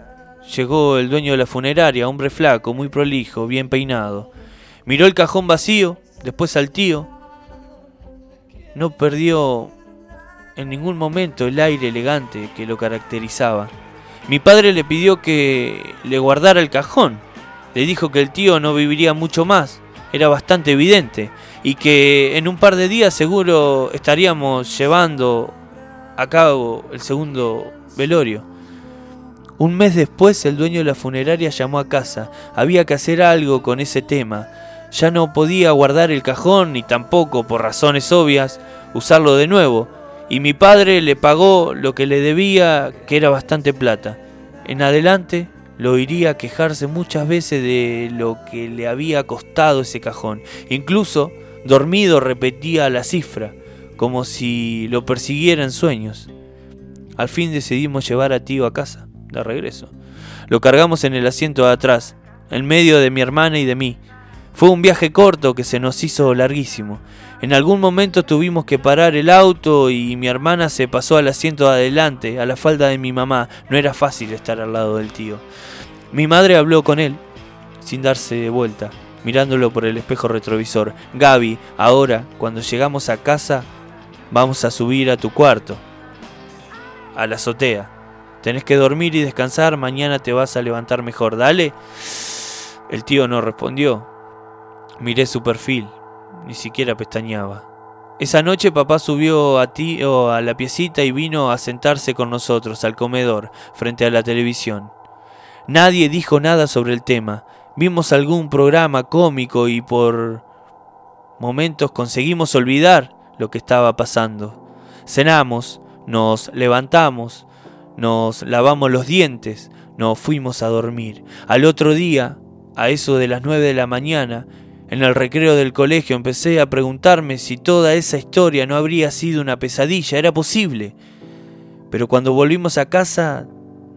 S2: llegó el dueño de la funeraria, hombre flaco, muy prolijo, bien peinado. Miró el cajón vacío, después al tío. No perdió en ningún momento el aire elegante que lo caracterizaba. Mi padre le pidió que le guardara el cajón. Le dijo que el tío no viviría mucho más, era bastante evidente, y que en un par de días seguro estaríamos llevando a cabo el segundo velorio. Un mes después el dueño de la funeraria llamó a casa. Había que hacer algo con ese tema. Ya no podía guardar el cajón ni tampoco, por razones obvias, usarlo de nuevo. Y mi padre le pagó lo que le debía, que era bastante plata. En adelante lo oiría quejarse muchas veces de lo que le había costado ese cajón. Incluso, dormido, repetía la cifra, como si lo persiguiera en sueños. Al fin decidimos llevar a tío a casa, de regreso. Lo cargamos en el asiento de atrás, en medio de mi hermana y de mí. Fue un viaje corto que se nos hizo larguísimo. En algún momento tuvimos que parar el auto y mi hermana se pasó al asiento de adelante, a la falda de mi mamá. No era fácil estar al lado del tío. Mi madre habló con él, sin darse de vuelta, mirándolo por el espejo retrovisor. Gaby, ahora, cuando llegamos a casa, vamos a subir a tu cuarto, a la azotea. Tenés que dormir y descansar, mañana te vas a levantar mejor, dale. El tío no respondió. Miré su perfil, ni siquiera pestañeaba. Esa noche papá subió a tío a la piecita y vino a sentarse con nosotros al comedor, frente a la televisión. Nadie dijo nada sobre el tema. Vimos algún programa cómico y por momentos conseguimos olvidar lo que estaba pasando. Cenamos, nos levantamos, nos lavamos los dientes, nos fuimos a dormir. Al otro día, a eso de las nueve de la mañana, en el recreo del colegio empecé a preguntarme si toda esa historia no habría sido una pesadilla, era posible. Pero cuando volvimos a casa,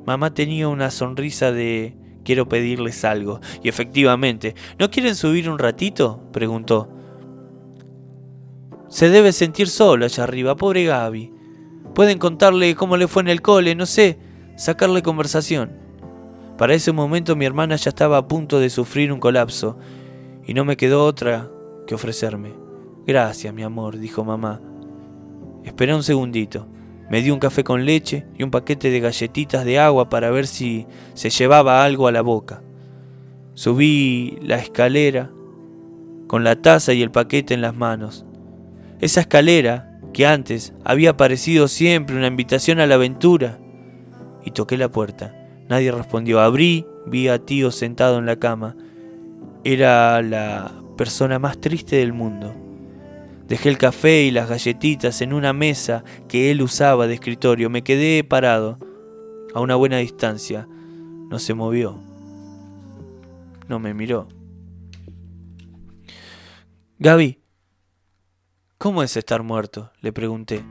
S2: mamá tenía una sonrisa de quiero pedirles algo. Y efectivamente, ¿no quieren subir un ratito? preguntó. Se debe sentir solo allá arriba, pobre Gaby. Pueden contarle cómo le fue en el cole, no sé, sacarle conversación. Para ese momento mi hermana ya estaba a punto de sufrir un colapso y no me quedó otra que ofrecerme. Gracias, mi amor, dijo mamá. Esperé un segundito. Me dio un café con leche y un paquete de galletitas de agua para ver si se llevaba algo a la boca. Subí la escalera con la taza y el paquete en las manos. Esa escalera, que antes había parecido siempre una invitación a la aventura, y toqué la puerta. Nadie respondió. Abrí, vi a tío sentado en la cama era la persona más triste del mundo. Dejé el café y las galletitas en una mesa que él usaba de escritorio. Me quedé parado, a una buena distancia. No se movió. No me miró. Gaby, ¿cómo es estar muerto? Le pregunté.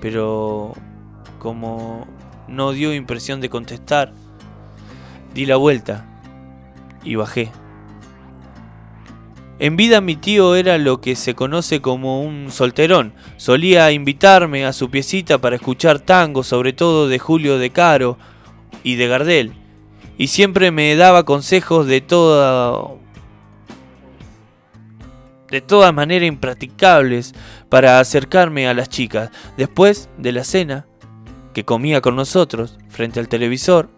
S2: Pero como no dio impresión de contestar, di la vuelta y bajé. En vida mi tío era lo que se conoce como un solterón. Solía invitarme a su piecita para escuchar tango, sobre todo de Julio de Caro y de Gardel. Y siempre me daba consejos de toda de todas maneras impracticables para acercarme a las chicas. Después de la cena, que comía con nosotros frente al televisor,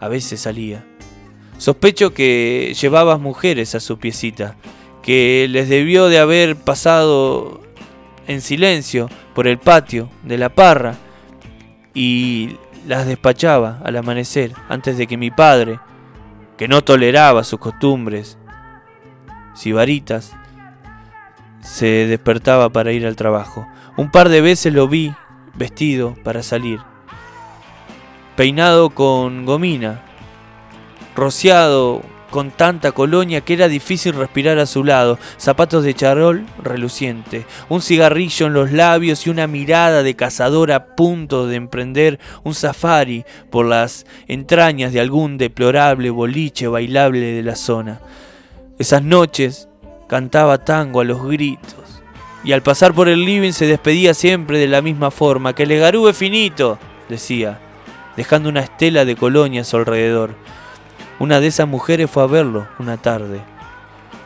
S2: a veces salía. Sospecho que llevabas mujeres a su piecita que les debió de haber pasado en silencio por el patio de la parra y las despachaba al amanecer antes de que mi padre, que no toleraba sus costumbres sibaritas, se despertaba para ir al trabajo. Un par de veces lo vi vestido para salir, peinado con gomina, rociado con tanta colonia que era difícil respirar a su lado, zapatos de charol reluciente, un cigarrillo en los labios y una mirada de cazador a punto de emprender un safari por las entrañas de algún deplorable boliche bailable de la zona. Esas noches cantaba tango a los gritos y al pasar por el living se despedía siempre de la misma forma, que le garúe finito, decía, dejando una estela de colonia a su alrededor. Una de esas mujeres fue a verlo una tarde.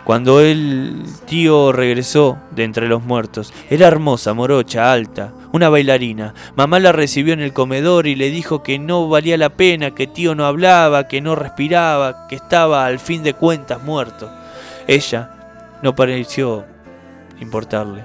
S2: Cuando el tío regresó de entre los muertos, era hermosa, morocha, alta, una bailarina. Mamá la recibió en el comedor y le dijo que no valía la pena, que tío no hablaba, que no respiraba, que estaba al fin de cuentas muerto. Ella no pareció importarle.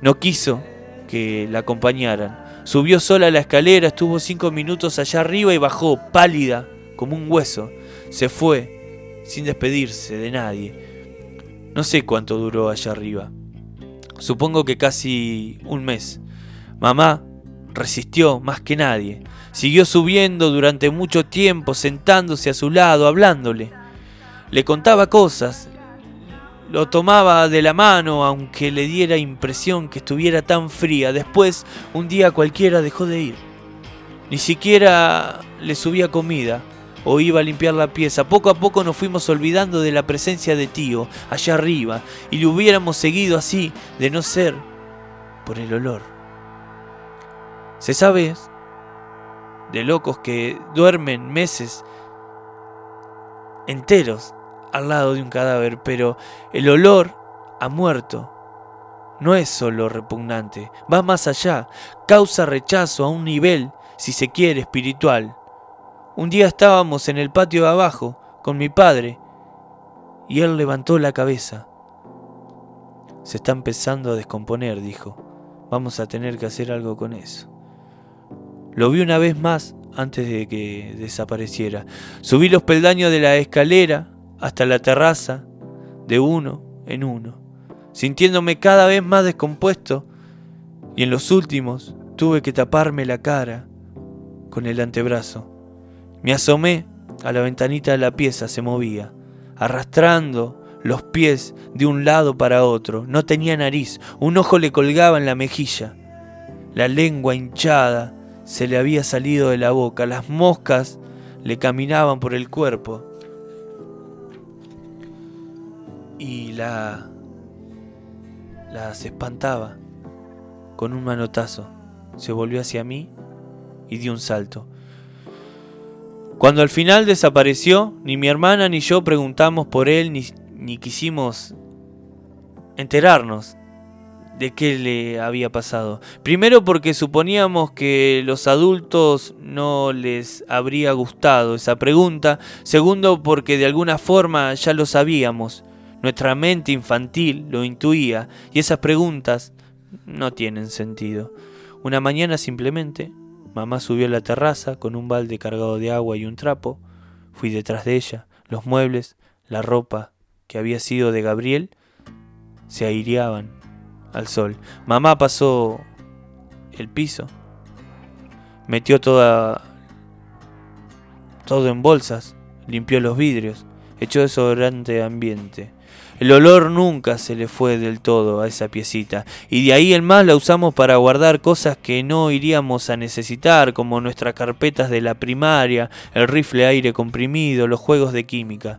S2: No quiso que la acompañaran. Subió sola a la escalera, estuvo cinco minutos allá arriba y bajó, pálida, como un hueso se fue sin despedirse de nadie. No sé cuánto duró allá arriba. Supongo que casi un mes. Mamá resistió más que nadie. Siguió subiendo durante mucho tiempo, sentándose a su lado, hablándole. Le contaba cosas, lo tomaba de la mano aunque le diera impresión que estuviera tan fría. Después, un día cualquiera dejó de ir. Ni siquiera le subía comida o iba a limpiar la pieza. Poco a poco nos fuimos olvidando de la presencia de tío allá arriba y le hubiéramos seguido así de no ser por el olor. Se sabe de locos que duermen meses enteros al lado de un cadáver, pero el olor a muerto no es solo repugnante, va más allá, causa rechazo a un nivel, si se quiere, espiritual. Un día estábamos en el patio de abajo con mi padre y él levantó la cabeza. Se está empezando a descomponer, dijo. Vamos a tener que hacer algo con eso. Lo vi una vez más antes de que desapareciera. Subí los peldaños de la escalera hasta la terraza, de uno en uno, sintiéndome cada vez más descompuesto, y en los últimos tuve que taparme la cara con el antebrazo. Me asomé a la ventanita de la pieza, se movía, arrastrando los pies de un lado para otro. No tenía nariz, un ojo le colgaba en la mejilla. La lengua hinchada se le había salido de la boca, las moscas le caminaban por el cuerpo. Y la las espantaba con un manotazo. Se volvió hacia mí y dio un salto. Cuando al final desapareció, ni mi hermana ni yo preguntamos por él ni, ni quisimos enterarnos de qué le había pasado. Primero porque suponíamos que los adultos no les habría gustado esa pregunta. Segundo porque de alguna forma ya lo sabíamos. Nuestra mente infantil lo intuía y esas preguntas no tienen sentido. Una mañana simplemente, mamá subió a la terraza con un balde cargado de agua y un trapo. Fui detrás de ella. Los muebles, la ropa que había sido de Gabriel, se aireaban al sol. Mamá pasó el piso, metió toda todo en bolsas, limpió los vidrios, echó desodorante ambiente. El olor nunca se le fue del todo a esa piecita, y de ahí en más la usamos para guardar cosas que no iríamos a necesitar, como nuestras carpetas de la primaria, el rifle aire comprimido, los juegos de química.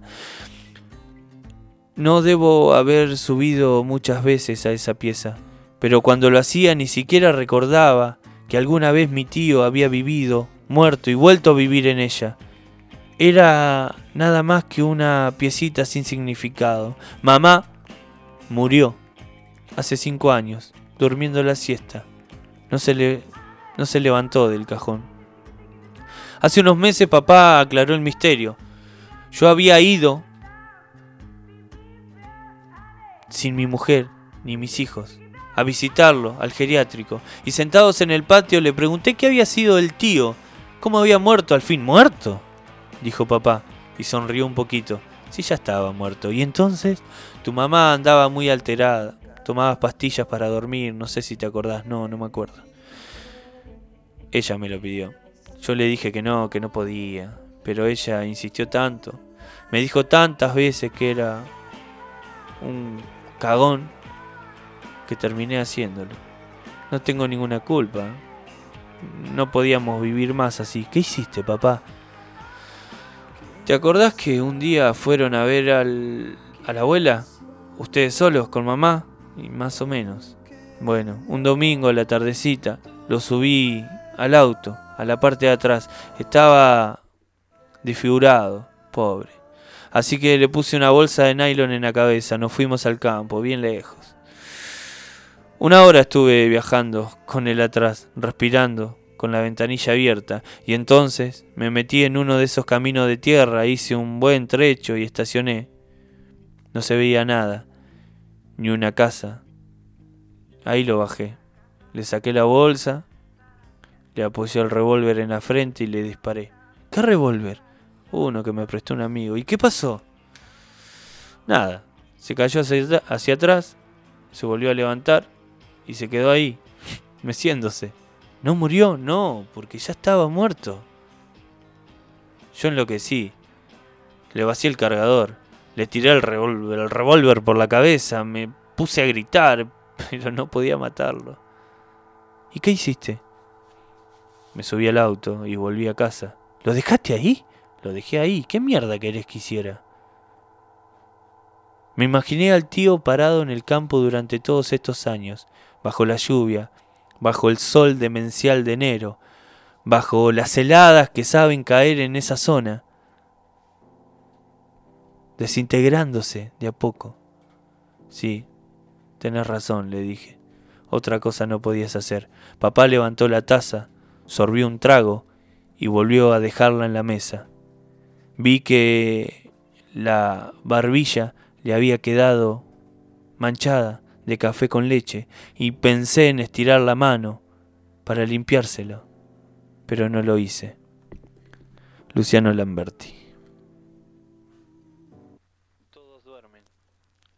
S2: No debo haber subido muchas veces a esa pieza, pero cuando lo hacía ni siquiera recordaba que alguna vez mi tío había vivido, muerto y vuelto a vivir en ella. Era nada más que una piecita sin significado. Mamá murió hace cinco años, durmiendo la siesta. No se, le, no se levantó del cajón. Hace unos meses papá aclaró el misterio. Yo había ido sin mi mujer ni mis hijos a visitarlo al geriátrico y sentados en el patio le pregunté qué había sido el tío, cómo había muerto al fin. ¿Muerto? Dijo papá y sonrió un poquito. Sí, ya estaba muerto. Y entonces tu mamá andaba muy alterada. Tomabas pastillas para dormir, no sé si te acordás, no, no me acuerdo. Ella me lo pidió. Yo le dije que no, que no podía, pero ella insistió tanto. Me dijo tantas veces que era un cagón que terminé haciéndolo. No tengo ninguna culpa. No podíamos vivir más así. ¿Qué hiciste, papá? ¿Te acordás que un día fueron a ver al, a la abuela? Ustedes solos, con mamá, y más o menos. Bueno, un domingo a la tardecita lo subí al auto, a la parte de atrás. Estaba desfigurado, pobre. Así que le puse una bolsa de nylon en la cabeza. Nos fuimos al campo, bien lejos. Una hora estuve viajando con él atrás, respirando, con la ventanilla abierta, y entonces me metí en uno de esos caminos de tierra, hice un buen trecho y estacioné. No se veía nada, ni una casa. Ahí lo bajé. Le saqué la bolsa, le apoyé el revólver en la frente y le disparé. ¿Qué revólver? Uno que me prestó un amigo. ¿Y qué pasó? Nada. Se cayó hacia, hacia atrás, se volvió a levantar y se quedó ahí, meciéndose. ¿No murió? No, porque ya estaba muerto. Yo enloquecí. Le vacié el cargador. Le tiré el revólver, el revólver por la cabeza. Me puse a gritar, pero no podía matarlo. ¿Y qué hiciste? Me subí al auto y volví a casa. ¿Lo dejaste ahí? Lo dejé ahí. ¿Qué mierda querés que hiciera? Me imaginé al tío parado en el campo durante todos estos años, bajo la lluvia, bajo el sol demencial de enero, bajo las heladas que saben caer en esa zona, desintegrándose de a poco. Sí, tenés razón, le dije. Otra cosa no podías hacer. Papá levantó la taza, sorbió un trago y volvió a dejarla en la mesa. Vi que la barbilla le había quedado manchada de café con leche y pensé en estirar la mano para limpiárselo, pero no lo hice. Luciano Lamberti. Todos duermen.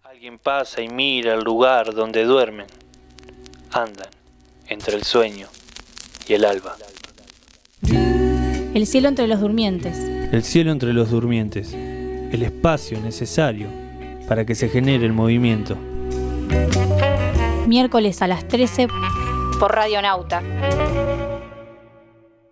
S2: Alguien pasa y mira el lugar donde duermen. Andan entre el sueño y el alba.
S4: El cielo entre los durmientes.
S2: El cielo entre los durmientes. El espacio necesario para que se genere el movimiento.
S4: Miércoles a las 13
S1: por Radionauta.